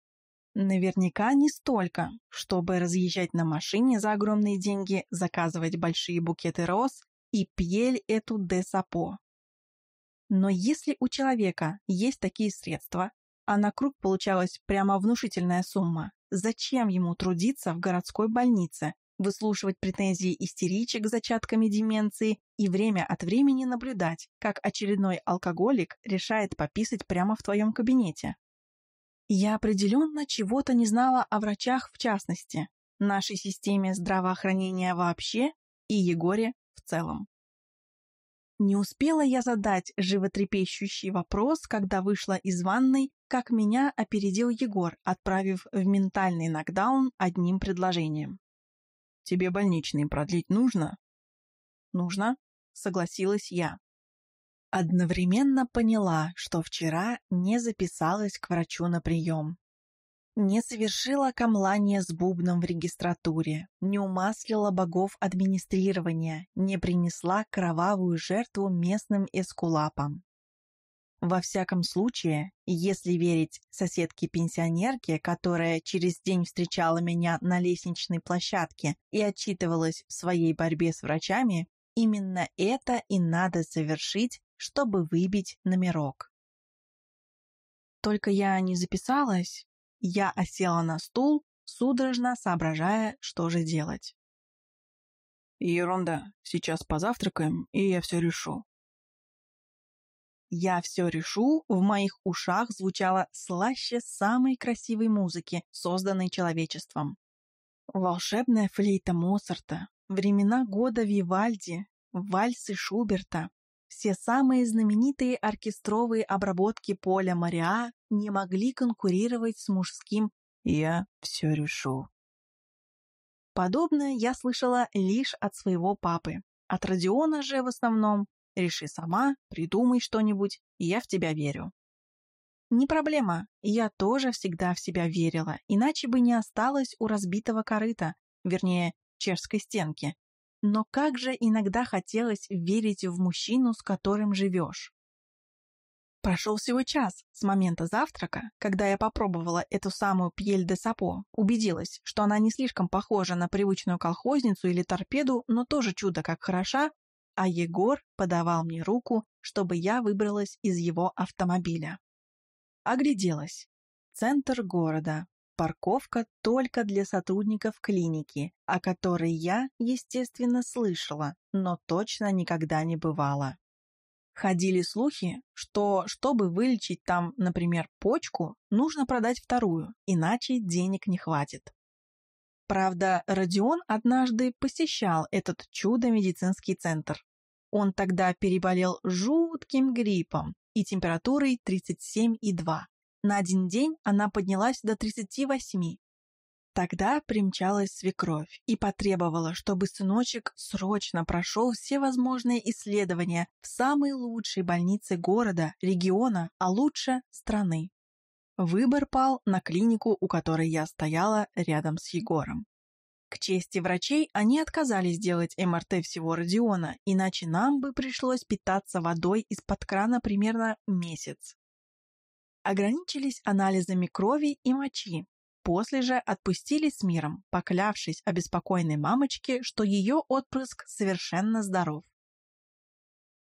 Наверняка не столько, чтобы разъезжать на машине за огромные деньги, заказывать большие букеты роз и пьель эту де сапо. Но если у человека есть такие средства, а на круг получалась прямо внушительная сумма, зачем ему трудиться в городской больнице, выслушивать претензии истеричек с зачатками деменции и время от времени наблюдать, как очередной алкоголик решает пописать прямо в твоем кабинете? Я определенно чего-то не знала о врачах в частности, нашей системе здравоохранения вообще и Егоре в целом. Не успела я задать животрепещущий вопрос, когда вышла из ванной, как меня опередил Егор, отправив в ментальный нокдаун одним предложением. «Тебе больничный продлить нужно?» «Нужно», — согласилась я. Одновременно поняла, что вчера не записалась к врачу на прием. Не совершила камлание с бубном в регистратуре, не умаслила богов администрирования, не принесла кровавую жертву местным эскулапам. Во всяком случае, если верить соседке-пенсионерке, которая через день встречала меня на лестничной площадке и отчитывалась в своей борьбе с врачами, именно это и надо совершить, чтобы выбить номерок. Только я не записалась, я осела на стул, судорожно соображая, что же делать. «Ерунда. Сейчас позавтракаем, и я все решу», «Я все решу» в моих ушах звучало слаще самой красивой музыки, созданной человечеством. Волшебная флейта Моцарта, времена года Вивальди, вальсы Шуберта, все самые знаменитые оркестровые обработки поля Мариа не могли конкурировать с мужским «я все решу». Подобное я слышала лишь от своего папы. От Родиона же в основном Реши сама, придумай что-нибудь, я в тебя верю. Не проблема, я тоже всегда в себя верила, иначе бы не осталось у разбитого корыта, вернее, чешской стенки. Но как же иногда хотелось верить в мужчину, с которым живешь. Прошел всего час с момента завтрака, когда я попробовала эту самую пьель де сапо, убедилась, что она не слишком похожа на привычную колхозницу или торпеду, но тоже чудо как хороша, а Егор подавал мне руку, чтобы я выбралась из его автомобиля. Огляделась. Центр города. Парковка только для сотрудников клиники, о которой я, естественно, слышала, но точно никогда не бывала. Ходили слухи, что, чтобы вылечить там, например, почку, нужно продать вторую, иначе денег не хватит. Правда, Родион однажды посещал этот чудо-медицинский центр. Он тогда переболел жутким гриппом и температурой 37,2. На один день она поднялась до 38. Тогда примчалась свекровь и потребовала, чтобы сыночек срочно прошел все возможные исследования в самой лучшей больнице города, региона, а лучше страны. Выбор пал на клинику, у которой я стояла рядом с Егором. К чести врачей, они отказались делать МРТ всего Родиона, иначе нам бы пришлось питаться водой из-под крана примерно месяц. Ограничились анализами крови и мочи. После же отпустили с миром, поклявшись обеспокоенной мамочке, что ее отпрыск совершенно здоров.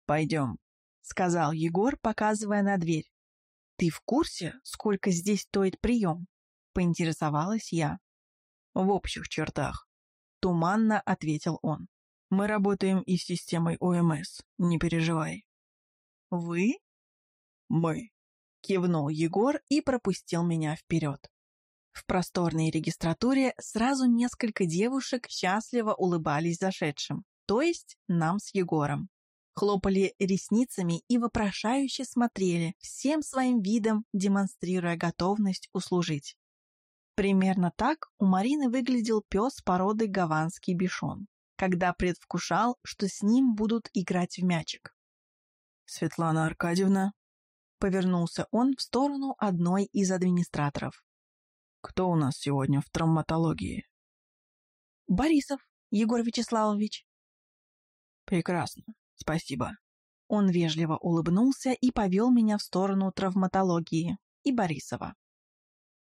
«Пойдем», — сказал Егор, показывая на дверь. «Ты в курсе, сколько здесь стоит прием?» — поинтересовалась я. «В общих чертах», — туманно ответил он. «Мы работаем и с системой ОМС, не переживай». «Вы?» «Мы», — кивнул Егор и пропустил меня вперед. В просторной регистратуре сразу несколько девушек счастливо улыбались зашедшим, то есть нам с Егором. Хлопали ресницами и вопрошающе смотрели, всем своим видом демонстрируя готовность услужить. Примерно так у Марины выглядел пес породы гаванский бишон, когда предвкушал, что с ним будут играть в мячик. «Светлана Аркадьевна?» Повернулся он в сторону одной из администраторов. «Кто у нас сегодня в травматологии?» «Борисов Егор Вячеславович». «Прекрасно, спасибо». Он вежливо улыбнулся и повел меня в сторону травматологии и Борисова.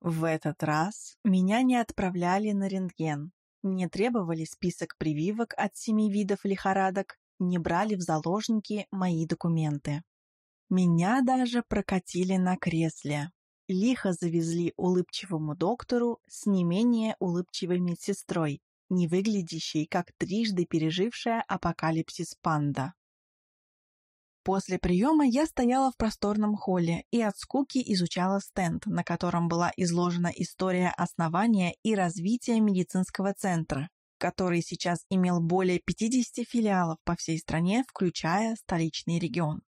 В этот раз меня не отправляли на рентген, не требовали список прививок от семи видов лихорадок, не брали в заложники мои документы. Меня даже прокатили на кресле. Лихо завезли улыбчивому доктору с не менее улыбчивой медсестрой, не выглядящей как трижды пережившая апокалипсис панда. После приема я стояла в просторном холле и от скуки изучала стенд, на котором была изложена история основания и развития медицинского центра, который сейчас имел более 50 филиалов по всей стране, включая столичный регион.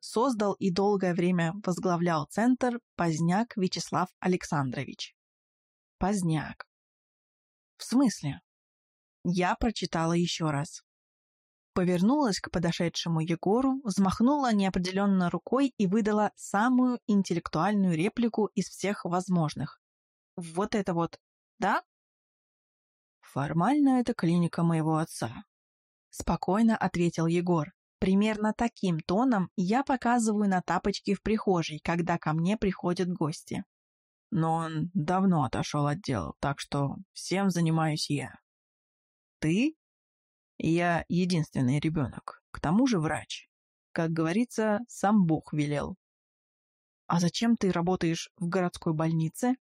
Создал и долгое время возглавлял центр Поздняк Вячеслав Александрович. Поздняк. В смысле? Я прочитала еще раз повернулась к подошедшему Егору, взмахнула неопределенно рукой и выдала самую интеллектуальную реплику из всех возможных. Вот это вот, да? Формально это клиника моего отца. Спокойно ответил Егор. Примерно таким тоном я показываю на тапочки в прихожей, когда ко мне приходят гости. Но он давно отошел от дел, так что всем занимаюсь я. Ты? Я единственный ребенок, к тому же врач. Как говорится, сам Бог велел. А зачем ты работаешь в городской больнице?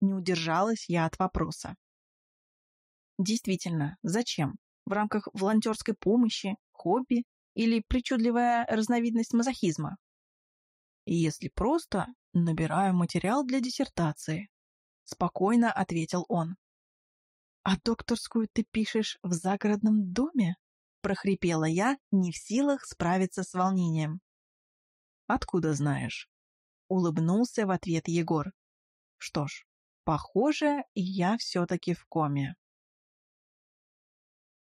Не удержалась я от вопроса. Действительно, зачем? В рамках волонтерской помощи, хобби или причудливая разновидность мазохизма? Если просто, набираю материал для диссертации. Спокойно ответил он. «А докторскую ты пишешь в загородном доме?» прохрипела я, не в силах справиться с волнением. «Откуда знаешь?» Улыбнулся в ответ Егор. Что ж, похоже, я все-таки в коме.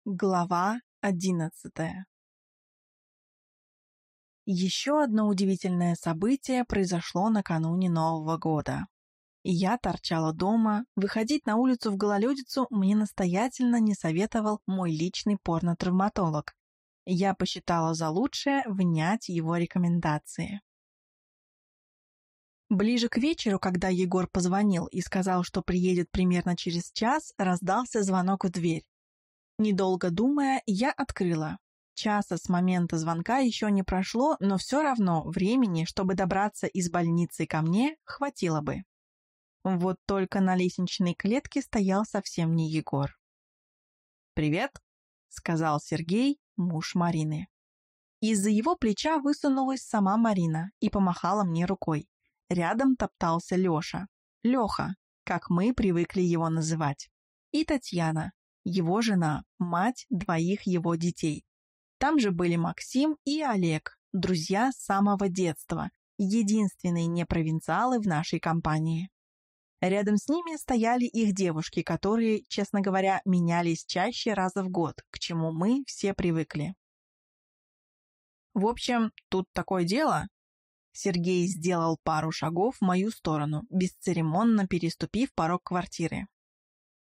Глава одиннадцатая Еще одно удивительное событие произошло накануне Нового года. Я торчала дома, выходить на улицу в гололедицу мне настоятельно не советовал мой личный порнотравматолог. Я посчитала за лучшее внять его рекомендации. Ближе к вечеру, когда Егор позвонил и сказал, что приедет примерно через час, раздался звонок в дверь. Недолго думая, я открыла. Часа с момента звонка еще не прошло, но все равно времени, чтобы добраться из больницы ко мне, хватило бы. Вот только на лестничной клетке стоял совсем не Егор. «Привет», — сказал Сергей, муж Марины. Из-за его плеча высунулась сама Марина и помахала мне рукой. Рядом топтался Леша. Леха, как мы привыкли его называть. И Татьяна, его жена, мать двоих его детей. Там же были Максим и Олег, друзья с самого детства, единственные непровинциалы в нашей компании. Рядом с ними стояли их девушки, которые, честно говоря, менялись чаще раза в год, к чему мы все привыкли. В общем, тут такое дело, Сергей сделал пару шагов в мою сторону, бесцеремонно переступив порог квартиры.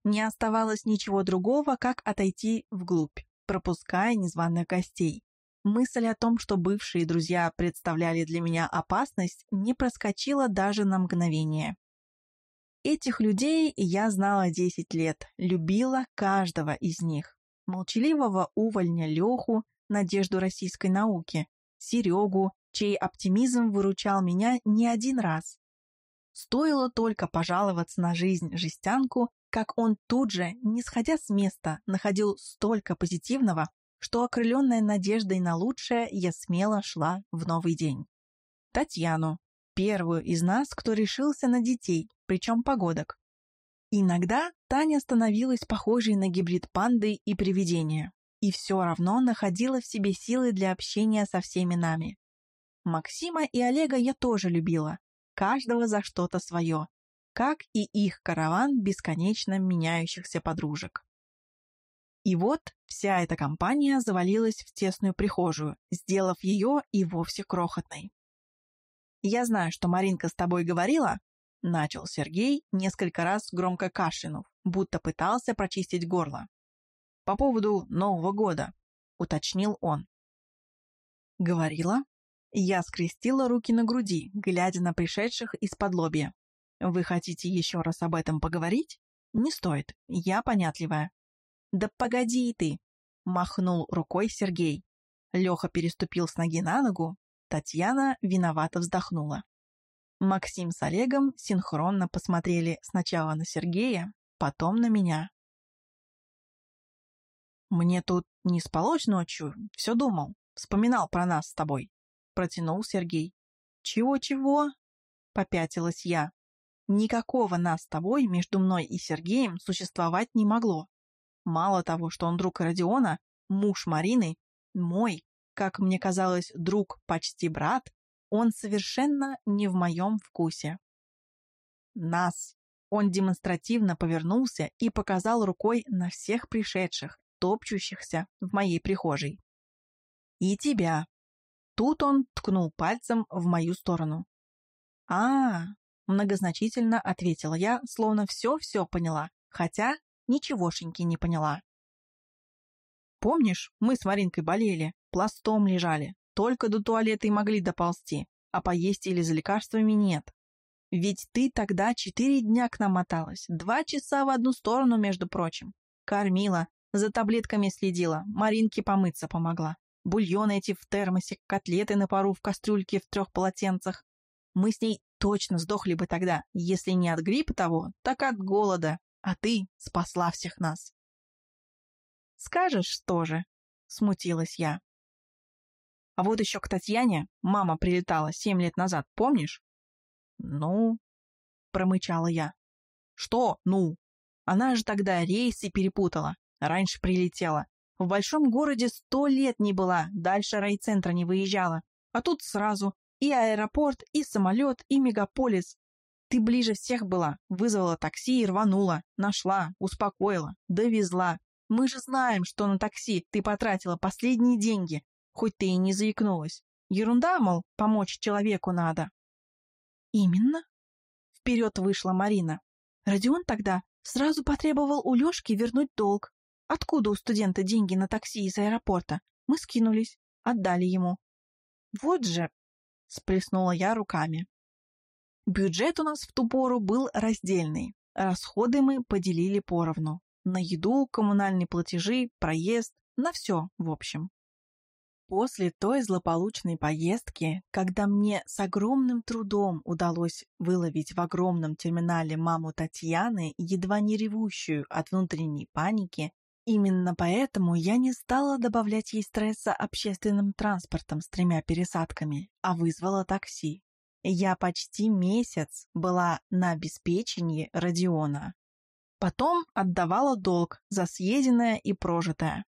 Не оставалось ничего другого, как отойти вглубь, пропуская незваных гостей. Мысль о том, что бывшие друзья представляли для меня опасность, не проскочила даже на мгновение. Этих людей я знала 10 лет, любила каждого из них. Молчаливого увольня Леху, надежду российской науки, Серегу, чей оптимизм выручал меня не один раз. Стоило только пожаловаться на жизнь жестянку, как он тут же, не сходя с места, находил столько позитивного, что, окрыленная надеждой на лучшее, я смело шла в новый день. Татьяну, первую из нас, кто решился на детей, причем погодок. Иногда Таня становилась похожей на гибрид панды и привидения, и все равно находила в себе силы для общения со всеми нами. Максима и Олега я тоже любила, каждого за что-то свое, как и их караван бесконечно меняющихся подружек. И вот вся эта компания завалилась в тесную прихожую, сделав ее и вовсе крохотной. «Я знаю, что Маринка с тобой говорила», — начал Сергей, несколько раз громко кашлянув, будто пытался прочистить горло. «По поводу Нового года», — уточнил он. «Говорила?» Я скрестила руки на груди, глядя на пришедших из-под лобья. «Вы хотите еще раз об этом поговорить?» «Не стоит, я понятливая». «Да погоди ты!» — махнул рукой Сергей. Леха переступил с ноги на ногу, Татьяна виновато вздохнула. Максим с Олегом синхронно посмотрели сначала на Сергея, потом на меня. «Мне тут не спалось ночью, все думал, вспоминал про нас с тобой протянул Сергей. «Чего-чего?» — попятилась я. «Никакого нас с тобой между мной и Сергеем существовать не могло. Мало того, что он друг Родиона, муж Марины, мой, как мне казалось, друг, почти брат, он совершенно не в моем вкусе. Нас. Он демонстративно повернулся и показал рукой на всех пришедших, топчущихся в моей прихожей. И тебя, Тут он ткнул пальцем в мою сторону. а, многозначительно ответила я, словно все-все поняла, хотя ничегошеньки не поняла. «Помнишь, мы с Маринкой болели, пластом лежали, только до туалета и могли доползти, а поесть или за лекарствами нет. Ведь ты тогда четыре дня к нам моталась, два часа в одну сторону, между прочим. Кормила, за таблетками следила, Маринке помыться помогла. Бульоны эти в термосе, котлеты на пару в кастрюльке в трех полотенцах. Мы с ней точно сдохли бы тогда, если не от гриппа того, так от голода. А ты спасла всех нас. Скажешь, что же? Смутилась я. А вот еще к Татьяне мама прилетала семь лет назад, помнишь? Ну, промычала я. Что «ну»? Она же тогда рейсы перепутала. Раньше прилетела. В большом городе сто лет не была, дальше райцентра не выезжала. А тут сразу и аэропорт, и самолет, и мегаполис. Ты ближе всех была, вызвала такси и рванула, нашла, успокоила, довезла. Мы же знаем, что на такси ты потратила последние деньги, хоть ты и не заикнулась. Ерунда, мол, помочь человеку надо. Именно. Вперед вышла Марина. Родион тогда сразу потребовал у Лешки вернуть долг. Откуда у студента деньги на такси из аэропорта? Мы скинулись, отдали ему. Вот же, сплеснула я руками. Бюджет у нас в ту пору был раздельный. Расходы мы поделили поровну. На еду, коммунальные платежи, проезд, на все, в общем. После той злополучной поездки, когда мне с огромным трудом удалось выловить в огромном терминале маму Татьяны, едва не ревущую от внутренней паники, именно поэтому я не стала добавлять ей стресса общественным транспортом с тремя пересадками, а вызвала такси. Я почти месяц была на обеспечении Родиона. Потом отдавала долг за съеденное и прожитое.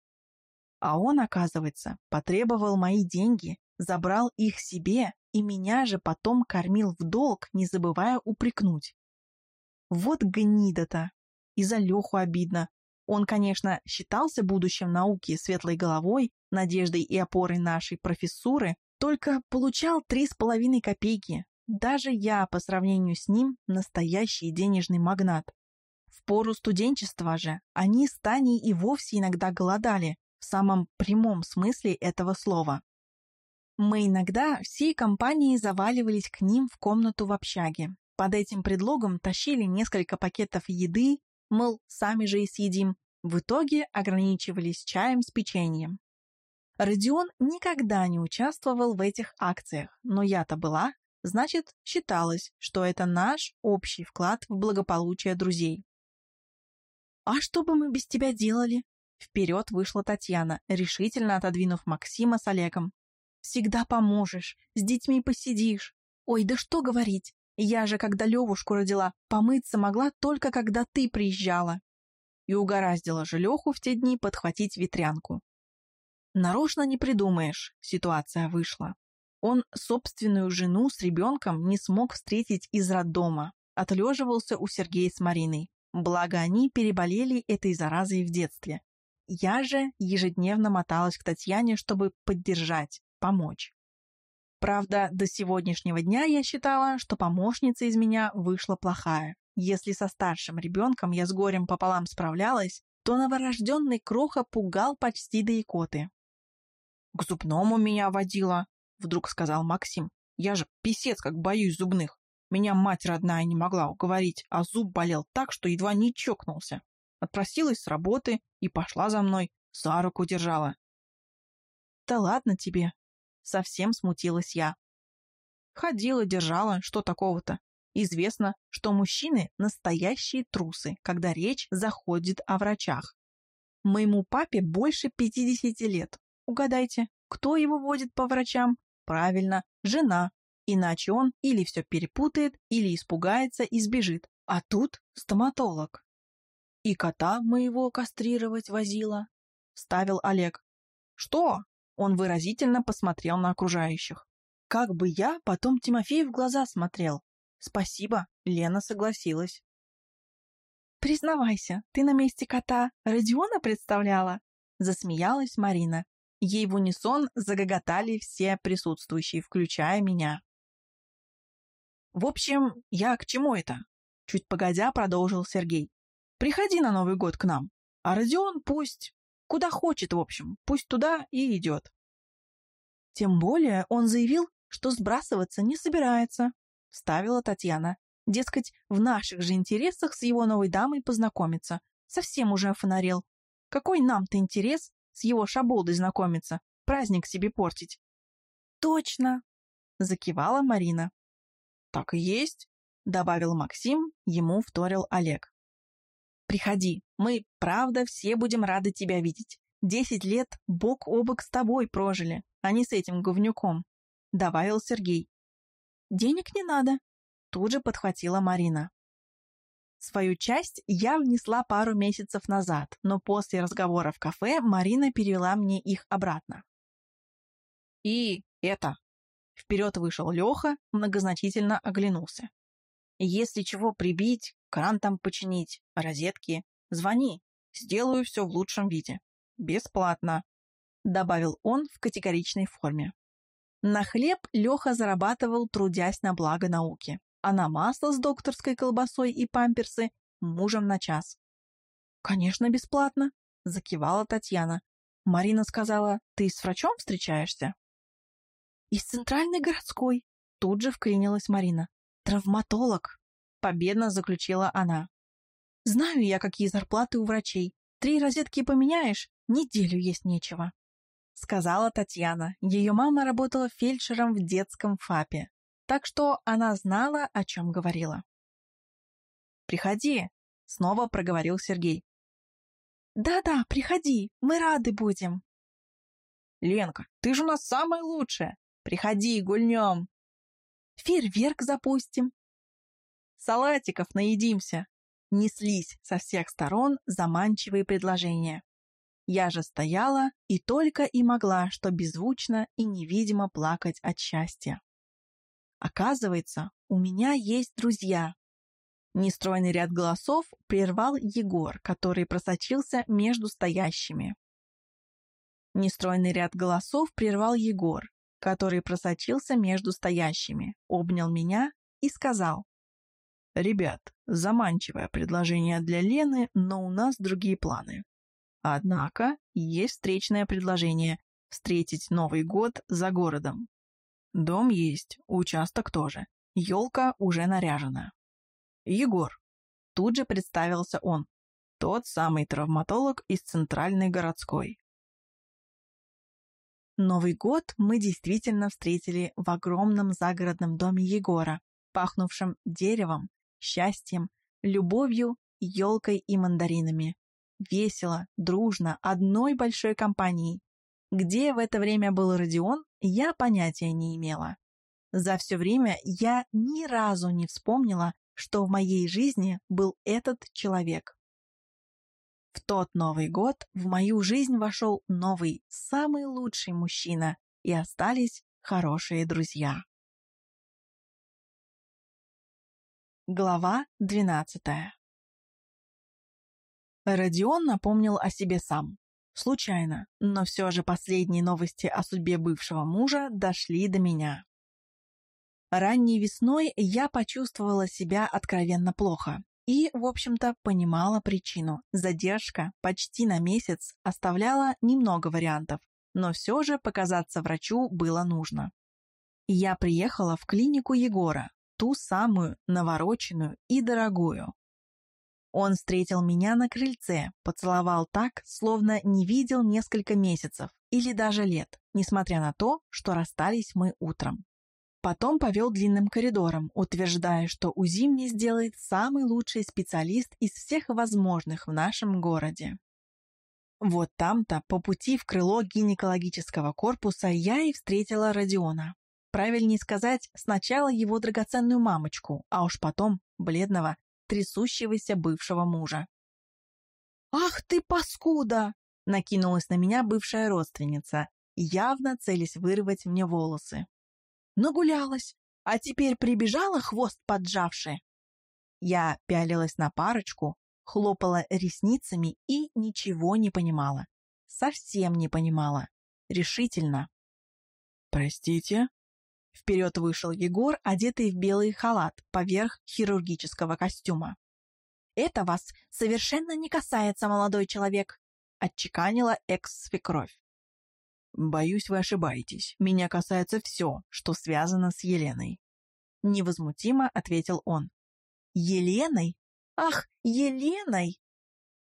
А он, оказывается, потребовал мои деньги, забрал их себе и меня же потом кормил в долг, не забывая упрекнуть. Вот гнида-то. И за Леху обидно. Он, конечно, считался будущим науки светлой головой, надеждой и опорой нашей профессуры, только получал три с половиной копейки. Даже я, по сравнению с ним, настоящий денежный магнат. В пору студенчества же они с Таней и вовсе иногда голодали, в самом прямом смысле этого слова. Мы иногда всей компанией заваливались к ним в комнату в общаге. Под этим предлогом тащили несколько пакетов еды, мол, сами же и съедим. В итоге ограничивались чаем с печеньем. Родион никогда не участвовал в этих акциях, но я-то была, значит, считалось, что это наш общий вклад в благополучие друзей. «А что бы мы без тебя делали?» Вперед вышла Татьяна, решительно отодвинув Максима с Олегом. «Всегда поможешь, с детьми посидишь. Ой, да что говорить, я же, когда Левушку родила, помыться могла только когда ты приезжала». И угораздила же Леху в те дни подхватить ветрянку. Нарочно не придумаешь, ситуация вышла. Он собственную жену с ребенком не смог встретить из роддома. Отлеживался у Сергея с Мариной. Благо они переболели этой заразой в детстве. Я же ежедневно моталась к Татьяне, чтобы поддержать, помочь. Правда, до сегодняшнего дня я считала, что помощница из меня вышла плохая. Если со старшим ребенком я с горем пополам справлялась, то новорожденный кроха пугал почти до икоты. «К зубному меня водила», — вдруг сказал Максим. «Я же писец, как боюсь зубных. Меня мать родная не могла уговорить, а зуб болел так, что едва не чокнулся. Отпросилась с работы и пошла за мной, за руку держала. «Да ладно тебе!» — совсем смутилась я. Ходила, держала, что такого-то. Известно, что мужчины — настоящие трусы, когда речь заходит о врачах. Моему папе больше 50 лет. Угадайте, кто его водит по врачам? Правильно, жена. Иначе он или все перепутает, или испугается и сбежит. А тут стоматолог. И кота моего кастрировать возила, — ставил Олег. Что? Он выразительно посмотрел на окружающих. Как бы я потом Тимофею в глаза смотрел. Спасибо, Лена согласилась. «Признавайся, ты на месте кота Родиона представляла?» Засмеялась Марина. Ей в унисон загоготали все присутствующие, включая меня. «В общем, я к чему это?» Чуть погодя продолжил Сергей. Приходи на Новый год к нам. А Родион пусть... Куда хочет, в общем. Пусть туда и идет. Тем более он заявил, что сбрасываться не собирается, — ставила Татьяна. Дескать, в наших же интересах с его новой дамой познакомиться. Совсем уже офонарел. Какой нам-то интерес с его шаболдой знакомиться, праздник себе портить? Точно, закивала Марина. Так и есть, добавил Максим, ему вторил Олег. Приходи, мы, правда, все будем рады тебя видеть. Десять лет бок о бок с тобой прожили, а не с этим говнюком, добавил Сергей. Денег не надо, тут же подхватила Марина. Свою часть я внесла пару месяцев назад, но после разговора в кафе Марина перевела мне их обратно. «И это...» Вперед вышел Леха, многозначительно оглянулся. «Если чего прибить, кран там починить, розетки, звони, сделаю все в лучшем виде. Бесплатно», — добавил он в категоричной форме. На хлеб Леха зарабатывал, трудясь на благо науки а на масло с докторской колбасой и памперсы мужем на час. «Конечно, бесплатно», — закивала Татьяна. Марина сказала, «Ты с врачом встречаешься?» «Из центральной городской», — тут же вклинилась Марина. «Травматолог», — победно заключила она. «Знаю я, какие зарплаты у врачей. Три розетки поменяешь, неделю есть нечего», — сказала Татьяна. Ее мама работала фельдшером в детском ФАПе так что она знала, о чем говорила. «Приходи», — снова проговорил Сергей. «Да-да, приходи, мы рады будем». «Ленка, ты же у нас самая лучшая. Приходи, гульнем». «Фейерверк запустим». «Салатиков наедимся». Неслись со всех сторон заманчивые предложения. Я же стояла и только и могла, что беззвучно и невидимо плакать от счастья. Оказывается, у меня есть друзья. Нестройный ряд голосов прервал Егор, который просочился между стоящими. Нестройный ряд голосов прервал Егор, который просочился между стоящими, обнял меня и сказал. «Ребят, заманчивое предложение для Лены, но у нас другие планы. Однако есть встречное предложение – встретить Новый год за городом. Дом есть, участок тоже. Елка уже наряжена. Егор. Тут же представился он. Тот самый травматолог из центральной городской. Новый год мы действительно встретили в огромном загородном доме Егора, пахнувшем деревом, счастьем, любовью, елкой и мандаринами. Весело, дружно, одной большой компанией. Где в это время был Родион, я понятия не имела. За все время я ни разу не вспомнила, что в моей жизни был этот человек. В тот Новый год в мою жизнь вошел новый, самый лучший мужчина, и остались хорошие друзья. Глава двенадцатая Родион напомнил о себе сам. Случайно, но все же последние новости о судьбе бывшего мужа дошли до меня. Ранней весной я почувствовала себя откровенно плохо и, в общем-то, понимала причину. Задержка почти на месяц оставляла немного вариантов, но все же показаться врачу было нужно. Я приехала в клинику Егора, ту самую, навороченную и дорогую, он встретил меня на крыльце, поцеловал так, словно не видел несколько месяцев или даже лет, несмотря на то, что расстались мы утром. Потом повел длинным коридором, утверждая, что УЗИ мне сделает самый лучший специалист из всех возможных в нашем городе. Вот там-то, по пути в крыло гинекологического корпуса, я и встретила Родиона. Правильнее сказать, сначала его драгоценную мамочку, а уж потом бледного, трясущегося бывшего мужа. «Ах ты, паскуда!» — накинулась на меня бывшая родственница, явно целясь вырвать мне волосы. Нагулялась, а теперь прибежала хвост поджавший. Я пялилась на парочку, хлопала ресницами и ничего не понимала. Совсем не понимала. Решительно. «Простите?» Вперед вышел Егор, одетый в белый халат поверх хирургического костюма. «Это вас совершенно не касается, молодой человек», — отчеканила экс-свекровь. Боюсь, вы ошибаетесь. Меня касается все, что связано с Еленой. Невозмутимо ответил он. Еленой? Ах, Еленой!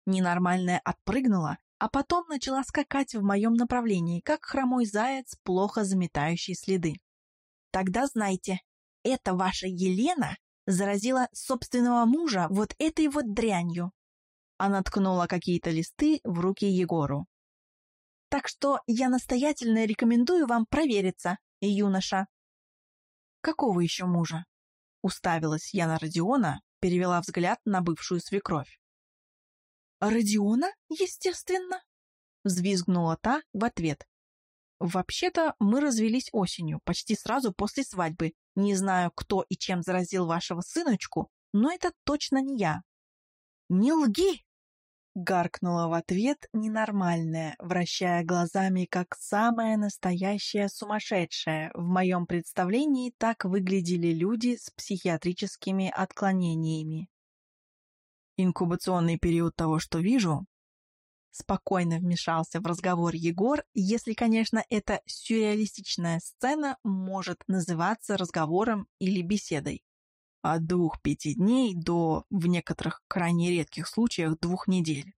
Ненормальная отпрыгнула, а потом начала скакать в моем направлении, как хромой заяц, плохо заметающий следы. Тогда знайте, эта ваша Елена заразила собственного мужа вот этой вот дрянью. Она ткнула какие-то листы в руки Егору. Так что я настоятельно рекомендую вам провериться, юноша. Какого еще мужа? Уставилась я на Родиона, перевела взгляд на бывшую свекровь. «Родиона, естественно!» Взвизгнула та в ответ. «Вообще-то мы развелись осенью, почти сразу после свадьбы. Не знаю, кто и чем заразил вашего сыночку, но это точно не я». «Не лги!» Гаркнула в ответ ненормальная, вращая глазами, как самая настоящая сумасшедшая. В моем представлении так выглядели люди с психиатрическими отклонениями. Инкубационный период того, что вижу, спокойно вмешался в разговор Егор, если, конечно, эта сюрреалистичная сцена может называться разговором или беседой от двух-пяти дней до, в некоторых крайне редких случаях, двух недель.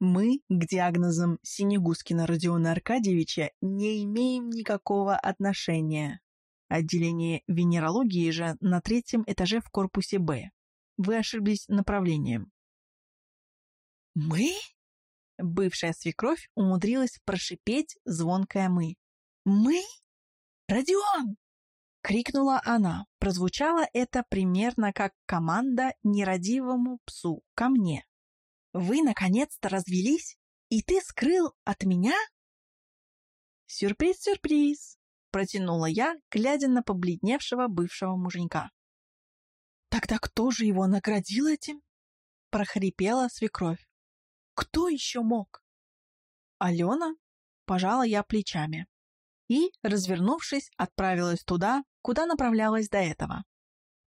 Мы к диагнозам Синегускина Родиона Аркадьевича не имеем никакого отношения. Отделение венерологии же на третьем этаже в корпусе «Б». Вы ошиблись направлением. «Мы?» Бывшая свекровь умудрилась прошипеть звонкое «мы». «Мы? Родион, Крикнула она. Прозвучало это примерно как команда нерадивому псу ко мне. «Вы наконец-то развелись? И ты скрыл от меня?» «Сюрприз-сюрприз!» — протянула я, глядя на побледневшего бывшего муженька. «Тогда кто же его наградил этим?» — прохрипела свекровь. «Кто еще мог?» «Алена?» — пожала я плечами и, развернувшись, отправилась туда, куда направлялась до этого.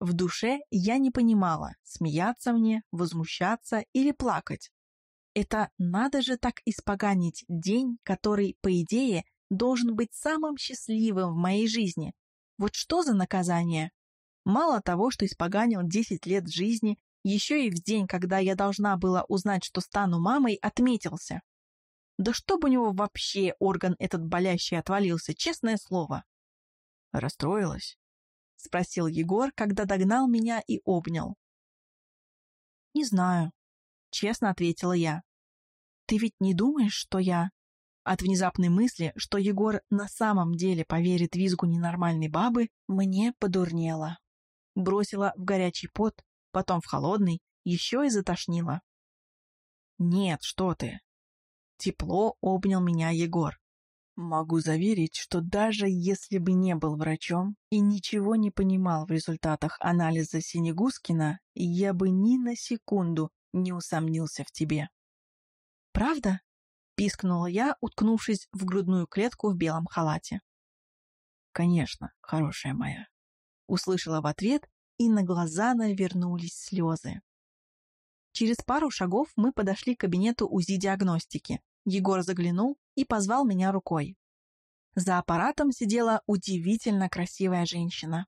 В душе я не понимала, смеяться мне, возмущаться или плакать. Это надо же так испоганить день, который, по идее, должен быть самым счастливым в моей жизни. Вот что за наказание? Мало того, что испоганил 10 лет жизни, еще и в день, когда я должна была узнать, что стану мамой, отметился. Да чтобы у него вообще орган этот болящий отвалился, честное слово. Расстроилась? Спросил Егор, когда догнал меня и обнял. Не знаю, честно ответила я. Ты ведь не думаешь, что я... От внезапной мысли, что Егор на самом деле поверит визгу ненормальной бабы, мне подурнело. Бросила в горячий пот, потом в холодный, еще и затошнила. «Нет, что ты!» Тепло обнял меня Егор. Могу заверить, что даже если бы не был врачом и ничего не понимал в результатах анализа Синегускина, я бы ни на секунду не усомнился в тебе. «Правда?» — пискнула я, уткнувшись в грудную клетку в белом халате. «Конечно, хорошая моя», — услышала в ответ, и на глаза навернулись слезы. Через пару шагов мы подошли к кабинету УЗИ-диагностики. Егор заглянул и позвал меня рукой. За аппаратом сидела удивительно красивая женщина.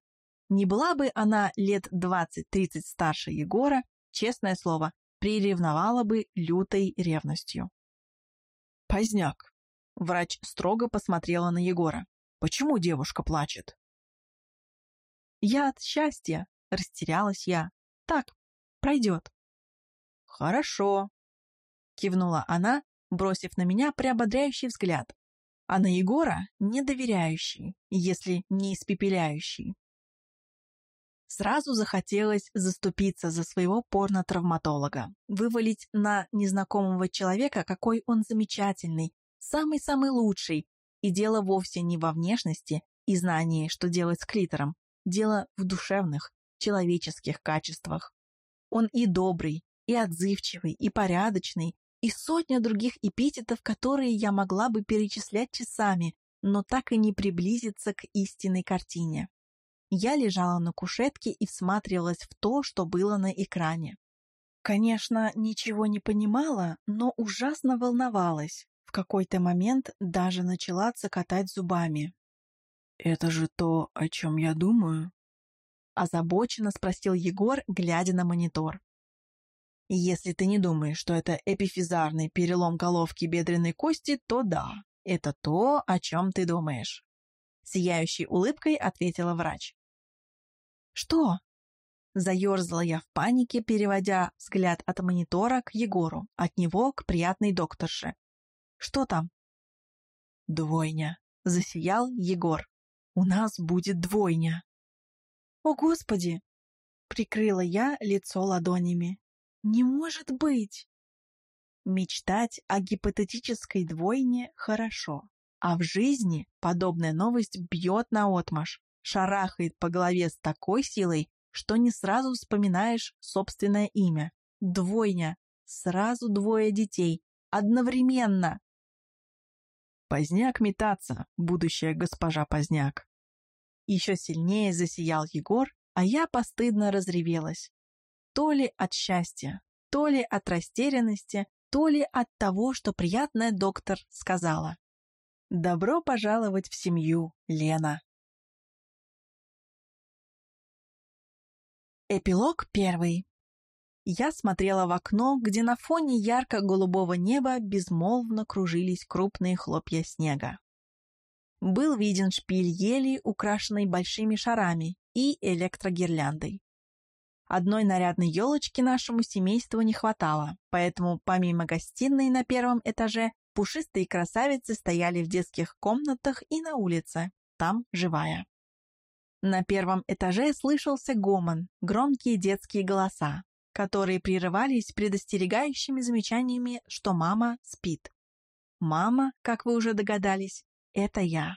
Не была бы она лет 20-30 старше Егора, честное слово, приревновала бы лютой ревностью. «Поздняк», — врач строго посмотрела на Егора. «Почему девушка плачет?» «Я от счастья», — растерялась я. «Так, пройдет». «Хорошо», — кивнула она, бросив на меня приободряющий взгляд, а на Егора недоверяющий, если не испепеляющий. Сразу захотелось заступиться за своего порно-травматолога, вывалить на незнакомого человека, какой он замечательный, самый-самый лучший, и дело вовсе не во внешности и знании, что делать с клитором, дело в душевных, человеческих качествах. Он и добрый, и отзывчивый, и порядочный, и сотня других эпитетов, которые я могла бы перечислять часами, но так и не приблизиться к истинной картине. Я лежала на кушетке и всматривалась в то, что было на экране. Конечно, ничего не понимала, но ужасно волновалась. В какой-то момент даже начала цокотать зубами. «Это же то, о чем я думаю?» Озабоченно спросил Егор, глядя на монитор. Если ты не думаешь, что это эпифизарный перелом головки бедренной кости, то да, это то, о чем ты думаешь. Сияющей улыбкой ответила врач. Что? Заерзала я в панике, переводя взгляд от монитора к Егору, от него к приятной докторше. Что там? Двойня. Засиял Егор. У нас будет двойня. О, Господи! Прикрыла я лицо ладонями. Не может быть! Мечтать о гипотетической двойне хорошо, а в жизни подобная новость бьет наотмашь, шарахает по голове с такой силой, что не сразу вспоминаешь собственное имя. Двойня. Сразу двое детей. Одновременно. Поздняк метаться, будущая госпожа Поздняк. Еще сильнее засиял Егор, а я постыдно разревелась. То ли от счастья, то ли от растерянности, то ли от того, что приятная доктор сказала. «Добро пожаловать в семью, Лена!» Эпилог первый. Я смотрела в окно, где на фоне ярко-голубого неба безмолвно кружились крупные хлопья снега. Был виден шпиль ели, украшенный большими шарами, и электрогирляндой. Одной нарядной елочки нашему семейству не хватало, поэтому помимо гостиной на первом этаже пушистые красавицы стояли в детских комнатах и на улице, там живая. На первом этаже слышался гомон, громкие детские голоса, которые прерывались предостерегающими замечаниями, что мама спит. Мама, как вы уже догадались, это я.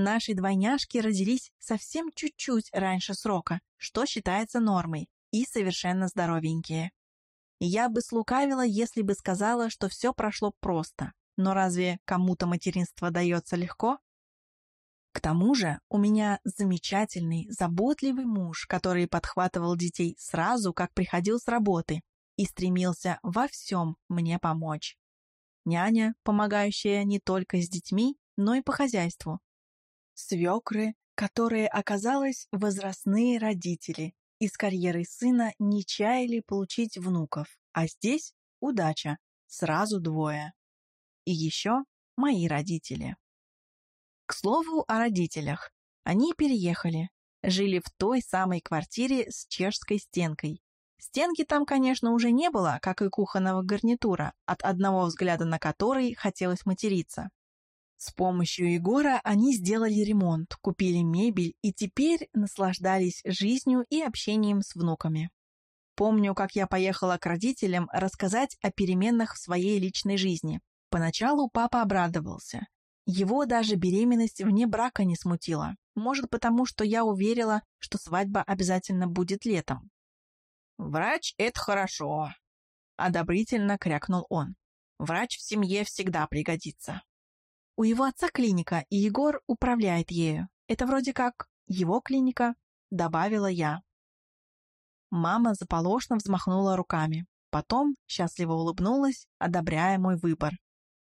Наши двойняшки родились совсем чуть-чуть раньше срока, что считается нормой, и совершенно здоровенькие. Я бы слукавила, если бы сказала, что все прошло просто. Но разве кому-то материнство дается легко? К тому же у меня замечательный, заботливый муж, который подхватывал детей сразу, как приходил с работы, и стремился во всем мне помочь. Няня, помогающая не только с детьми, но и по хозяйству, свекры, которые оказалось возрастные родители, из карьеры сына не чаяли получить внуков, а здесь удача, сразу двое. И еще мои родители. К слову о родителях. Они переехали, жили в той самой квартире с чешской стенкой. Стенки там, конечно, уже не было, как и кухонного гарнитура, от одного взгляда на который хотелось материться. С помощью Егора они сделали ремонт, купили мебель и теперь наслаждались жизнью и общением с внуками. Помню, как я поехала к родителям рассказать о переменах в своей личной жизни. Поначалу папа обрадовался. Его даже беременность вне брака не смутила. Может, потому что я уверила, что свадьба обязательно будет летом. «Врач — это хорошо», — одобрительно крякнул он. «Врач в семье всегда пригодится». У его отца клиника, и Егор управляет ею. Это вроде как его клиника, добавила я. Мама заполошно взмахнула руками. Потом счастливо улыбнулась, одобряя мой выбор.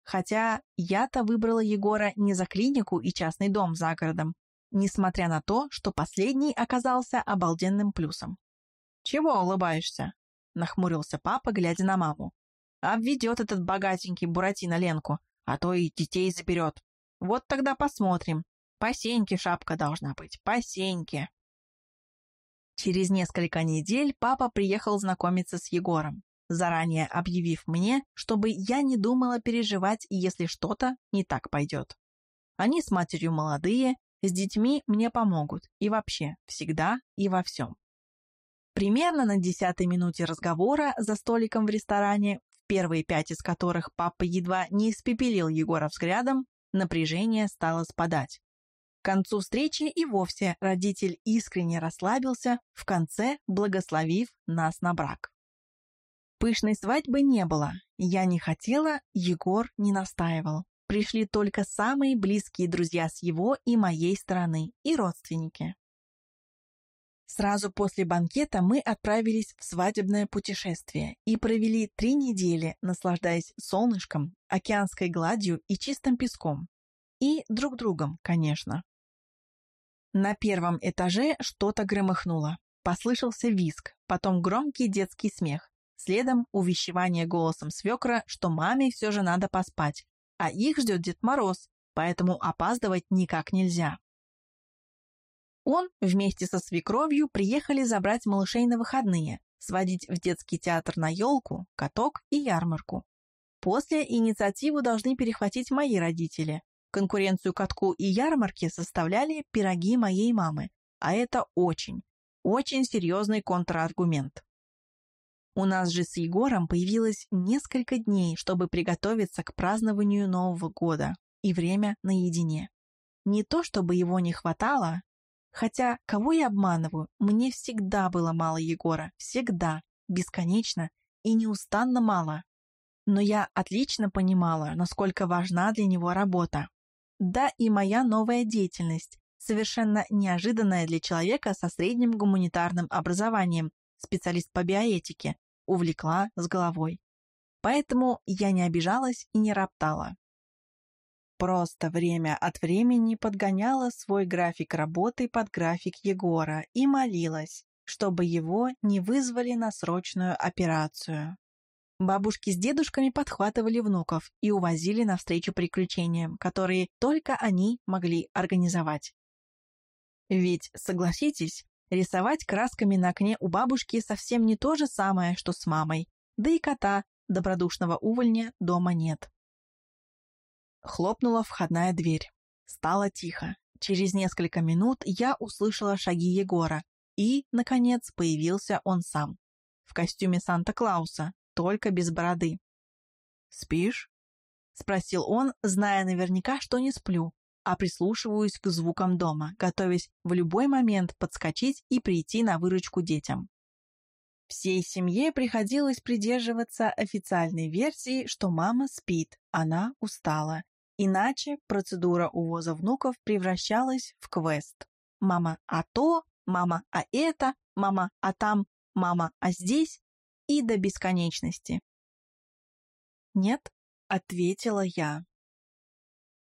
Хотя я-то выбрала Егора не за клинику и частный дом за городом, несмотря на то, что последний оказался обалденным плюсом. «Чего улыбаешься?» — нахмурился папа, глядя на маму. «Обведет этот богатенький Буратино Ленку, а то и детей заберет. Вот тогда посмотрим. По сеньке шапка должна быть, по сеньке. Через несколько недель папа приехал знакомиться с Егором, заранее объявив мне, чтобы я не думала переживать, если что-то не так пойдет. Они с матерью молодые, с детьми мне помогут, и вообще, всегда и во всем. Примерно на десятой минуте разговора за столиком в ресторане первые пять из которых папа едва не испепелил Егора взглядом, напряжение стало спадать. К концу встречи и вовсе родитель искренне расслабился, в конце благословив нас на брак. Пышной свадьбы не было. Я не хотела, Егор не настаивал. Пришли только самые близкие друзья с его и моей стороны и родственники. Сразу после банкета мы отправились в свадебное путешествие и провели три недели, наслаждаясь солнышком, океанской гладью и чистым песком. И друг другом, конечно. На первом этаже что-то громыхнуло. Послышался виск, потом громкий детский смех. Следом увещевание голосом свекра, что маме все же надо поспать, а их ждет Дед Мороз, поэтому опаздывать никак нельзя. Он вместе со свекровью приехали забрать малышей на выходные, сводить в детский театр на елку, каток и ярмарку. После инициативу должны перехватить мои родители. Конкуренцию катку и ярмарке составляли пироги моей мамы, а это очень, очень серьезный контраргумент. У нас же с Егором появилось несколько дней, чтобы приготовиться к празднованию Нового года и время наедине. Не то чтобы его не хватало, Хотя, кого я обманываю, мне всегда было мало Егора, всегда, бесконечно и неустанно мало. Но я отлично понимала, насколько важна для него работа. Да и моя новая деятельность, совершенно неожиданная для человека со средним гуманитарным образованием, специалист по биоэтике, увлекла с головой. Поэтому я не обижалась и не роптала. Просто время от времени подгоняла свой график работы под график Егора и молилась, чтобы его не вызвали на срочную операцию. Бабушки с дедушками подхватывали внуков и увозили навстречу приключениям, которые только они могли организовать. Ведь, согласитесь, рисовать красками на окне у бабушки совсем не то же самое, что с мамой, да и кота, добродушного увольня, дома нет. Хлопнула входная дверь. Стало тихо. Через несколько минут я услышала шаги Егора, и, наконец, появился он сам. В костюме Санта-Клауса, только без бороды. «Спишь?» — спросил он, зная наверняка, что не сплю, а прислушиваюсь к звукам дома, готовясь в любой момент подскочить и прийти на выручку детям. Всей семье приходилось придерживаться официальной версии, что мама спит, она устала, Иначе процедура увоза внуков превращалась в квест. Мама а то, мама а это, мама а там, мама а здесь и до бесконечности. «Нет», — ответила я.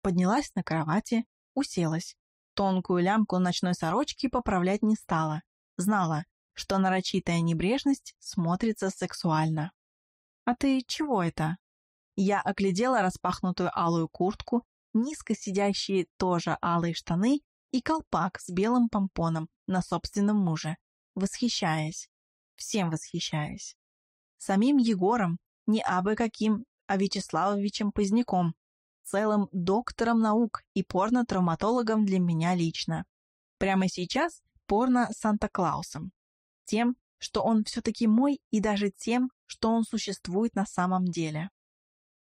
Поднялась на кровати, уселась. Тонкую лямку ночной сорочки поправлять не стала. Знала, что нарочитая небрежность смотрится сексуально. «А ты чего это?» Я оглядела распахнутую алую куртку, низко сидящие тоже алые штаны и колпак с белым помпоном на собственном муже, восхищаясь, всем восхищаясь. Самим Егором, не абы каким, а Вячеславовичем Поздняком, целым доктором наук и порно-травматологом для меня лично. Прямо сейчас порно-Санта-Клаусом. Тем, что он все-таки мой, и даже тем, что он существует на самом деле.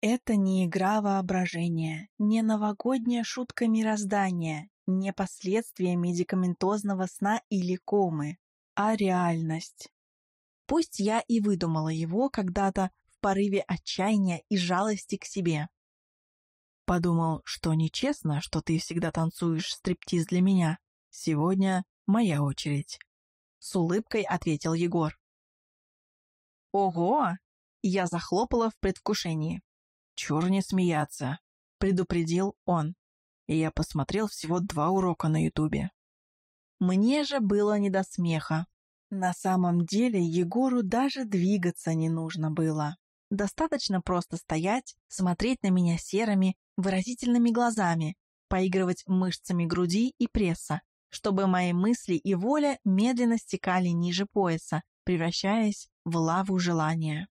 Это не игра воображения, не новогодняя шутка мироздания, не последствия медикаментозного сна или комы, а реальность. Пусть я и выдумала его когда-то в порыве отчаяния и жалости к себе. Подумал, что нечестно, что ты всегда танцуешь стриптиз для меня. Сегодня моя очередь. С улыбкой ответил Егор. Ого! Я захлопала в предвкушении. «Чур не смеяться», — предупредил он. И я посмотрел всего два урока на Ютубе. Мне же было не до смеха. На самом деле Егору даже двигаться не нужно было. Достаточно просто стоять, смотреть на меня серыми, выразительными глазами, поигрывать мышцами груди и пресса, чтобы мои мысли и воля медленно стекали ниже пояса, превращаясь в лаву желания.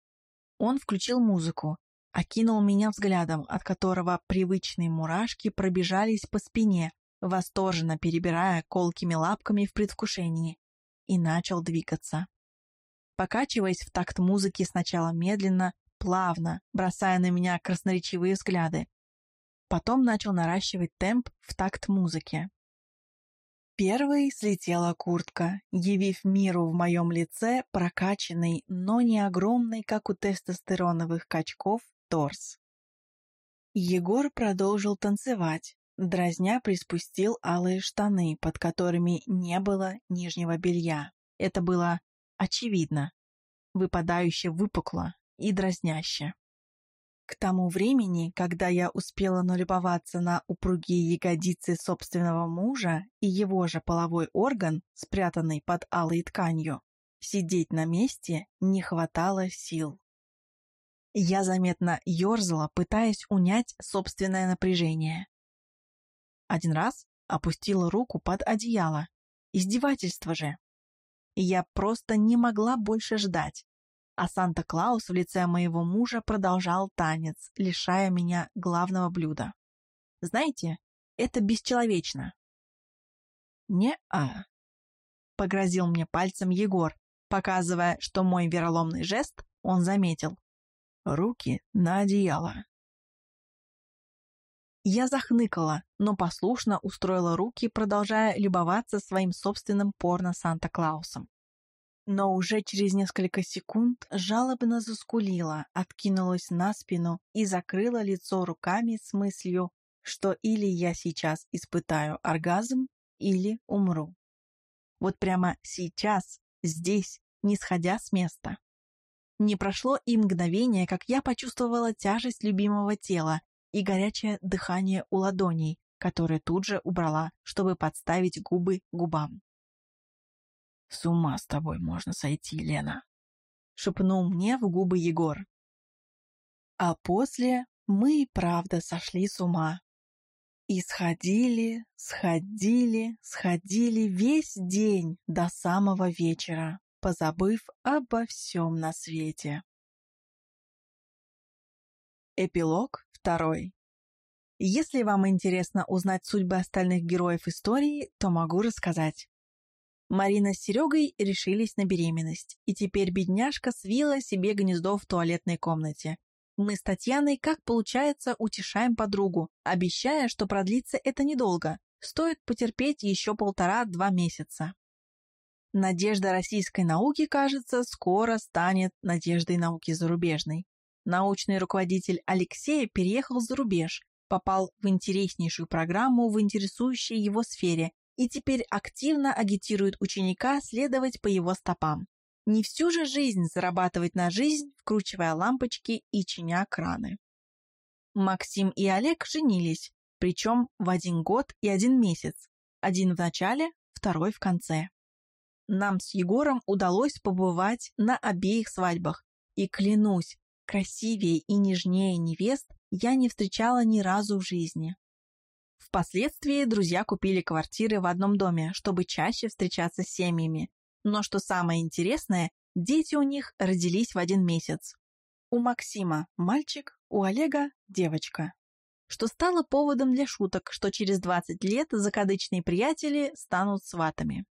Он включил музыку, окинул меня взглядом, от которого привычные мурашки пробежались по спине, восторженно перебирая колкими лапками в предвкушении, и начал двигаться. Покачиваясь в такт музыки сначала медленно, плавно, бросая на меня красноречивые взгляды. Потом начал наращивать темп в такт музыки. Первой слетела куртка, явив миру в моем лице прокачанный, но не огромный, как у тестостероновых качков, торс. Егор продолжил танцевать, Дразня приспустил алые штаны, под которыми не было нижнего белья. Это было очевидно, выпадающе выпукло и дразняще. К тому времени, когда я успела налюбоваться на упругие ягодицы собственного мужа и его же половой орган, спрятанный под алой тканью, сидеть на месте не хватало сил. Я заметно ерзала, пытаясь унять собственное напряжение. Один раз опустила руку под одеяло. Издевательство же. Я просто не могла больше ждать а Санта-Клаус в лице моего мужа продолжал танец, лишая меня главного блюда. Знаете, это бесчеловечно. «Не-а», — погрозил мне пальцем Егор, показывая, что мой вероломный жест он заметил. «Руки на одеяло». Я захныкала, но послушно устроила руки, продолжая любоваться своим собственным порно Санта-Клаусом но уже через несколько секунд жалобно заскулила, откинулась на спину и закрыла лицо руками с мыслью, что или я сейчас испытаю оргазм, или умру. Вот прямо сейчас, здесь, не сходя с места. Не прошло и мгновение, как я почувствовала тяжесть любимого тела и горячее дыхание у ладоней, которые тут же убрала, чтобы подставить губы губам. «С ума с тобой можно сойти, Лена», — шепнул мне в губы Егор. А после мы и правда сошли с ума. И сходили, сходили, сходили весь день до самого вечера, позабыв обо всем на свете. Эпилог второй. Если вам интересно узнать судьбы остальных героев истории, то могу рассказать. Марина с Серегой решились на беременность, и теперь бедняжка свила себе гнездо в туалетной комнате. Мы с Татьяной, как получается, утешаем подругу, обещая, что продлится это недолго, стоит потерпеть еще полтора-два месяца. Надежда российской науки, кажется, скоро станет надеждой науки зарубежной. Научный руководитель Алексей переехал за рубеж, попал в интереснейшую программу в интересующей его сфере и теперь активно агитирует ученика следовать по его стопам. Не всю же жизнь зарабатывать на жизнь, вкручивая лампочки и чиня краны. Максим и Олег женились, причем в один год и один месяц. Один в начале, второй в конце. Нам с Егором удалось побывать на обеих свадьбах. И клянусь, красивее и нежнее невест я не встречала ни разу в жизни. Впоследствии друзья купили квартиры в одном доме, чтобы чаще встречаться с семьями. Но что самое интересное, дети у них родились в один месяц. У Максима мальчик, у Олега девочка. Что стало поводом для шуток, что через 20 лет закадычные приятели станут сватами.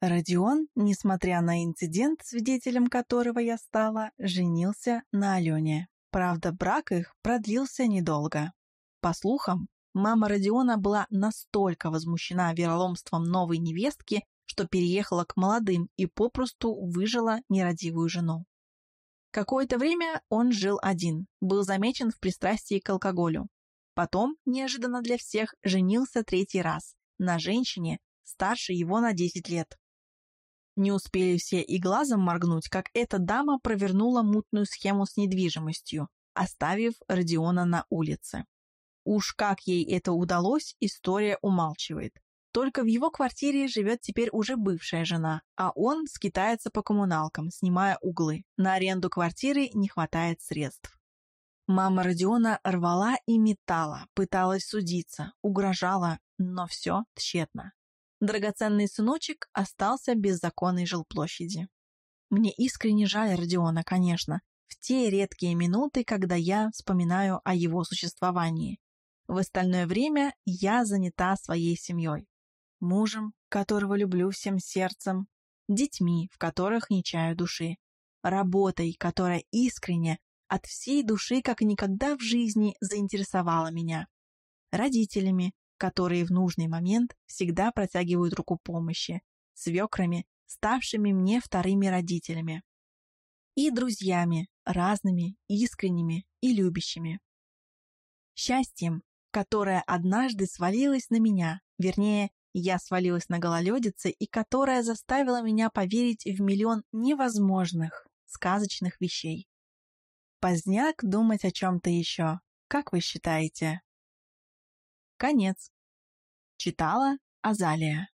Родион, несмотря на инцидент, свидетелем которого я стала, женился на Алене. Правда, брак их продлился недолго. По слухам, Мама Родиона была настолько возмущена вероломством новой невестки, что переехала к молодым и попросту выжила нерадивую жену. Какое-то время он жил один, был замечен в пристрастии к алкоголю. Потом, неожиданно для всех, женился третий раз на женщине, старше его на 10 лет. Не успели все и глазом моргнуть, как эта дама провернула мутную схему с недвижимостью, оставив Родиона на улице. Уж как ей это удалось, история умалчивает. Только в его квартире живет теперь уже бывшая жена, а он скитается по коммуналкам, снимая углы. На аренду квартиры не хватает средств. Мама Родиона рвала и метала, пыталась судиться, угрожала, но все тщетно. Драгоценный сыночек остался без законной жилплощади. Мне искренне жаль Родиона, конечно, в те редкие минуты, когда я вспоминаю о его существовании. В остальное время я занята своей семьей. Мужем, которого люблю всем сердцем, детьми, в которых не чаю души, работой, которая искренне, от всей души, как никогда в жизни, заинтересовала меня, родителями, которые в нужный момент всегда протягивают руку помощи, свекрами, ставшими мне вторыми родителями, и друзьями, разными, искренними и любящими. Счастьем, которая однажды свалилась на меня, вернее, я свалилась на гололедице и которая заставила меня поверить в миллион невозможных, сказочных вещей. Поздняк думать о чем-то еще. Как вы считаете? Конец. Читала Азалия.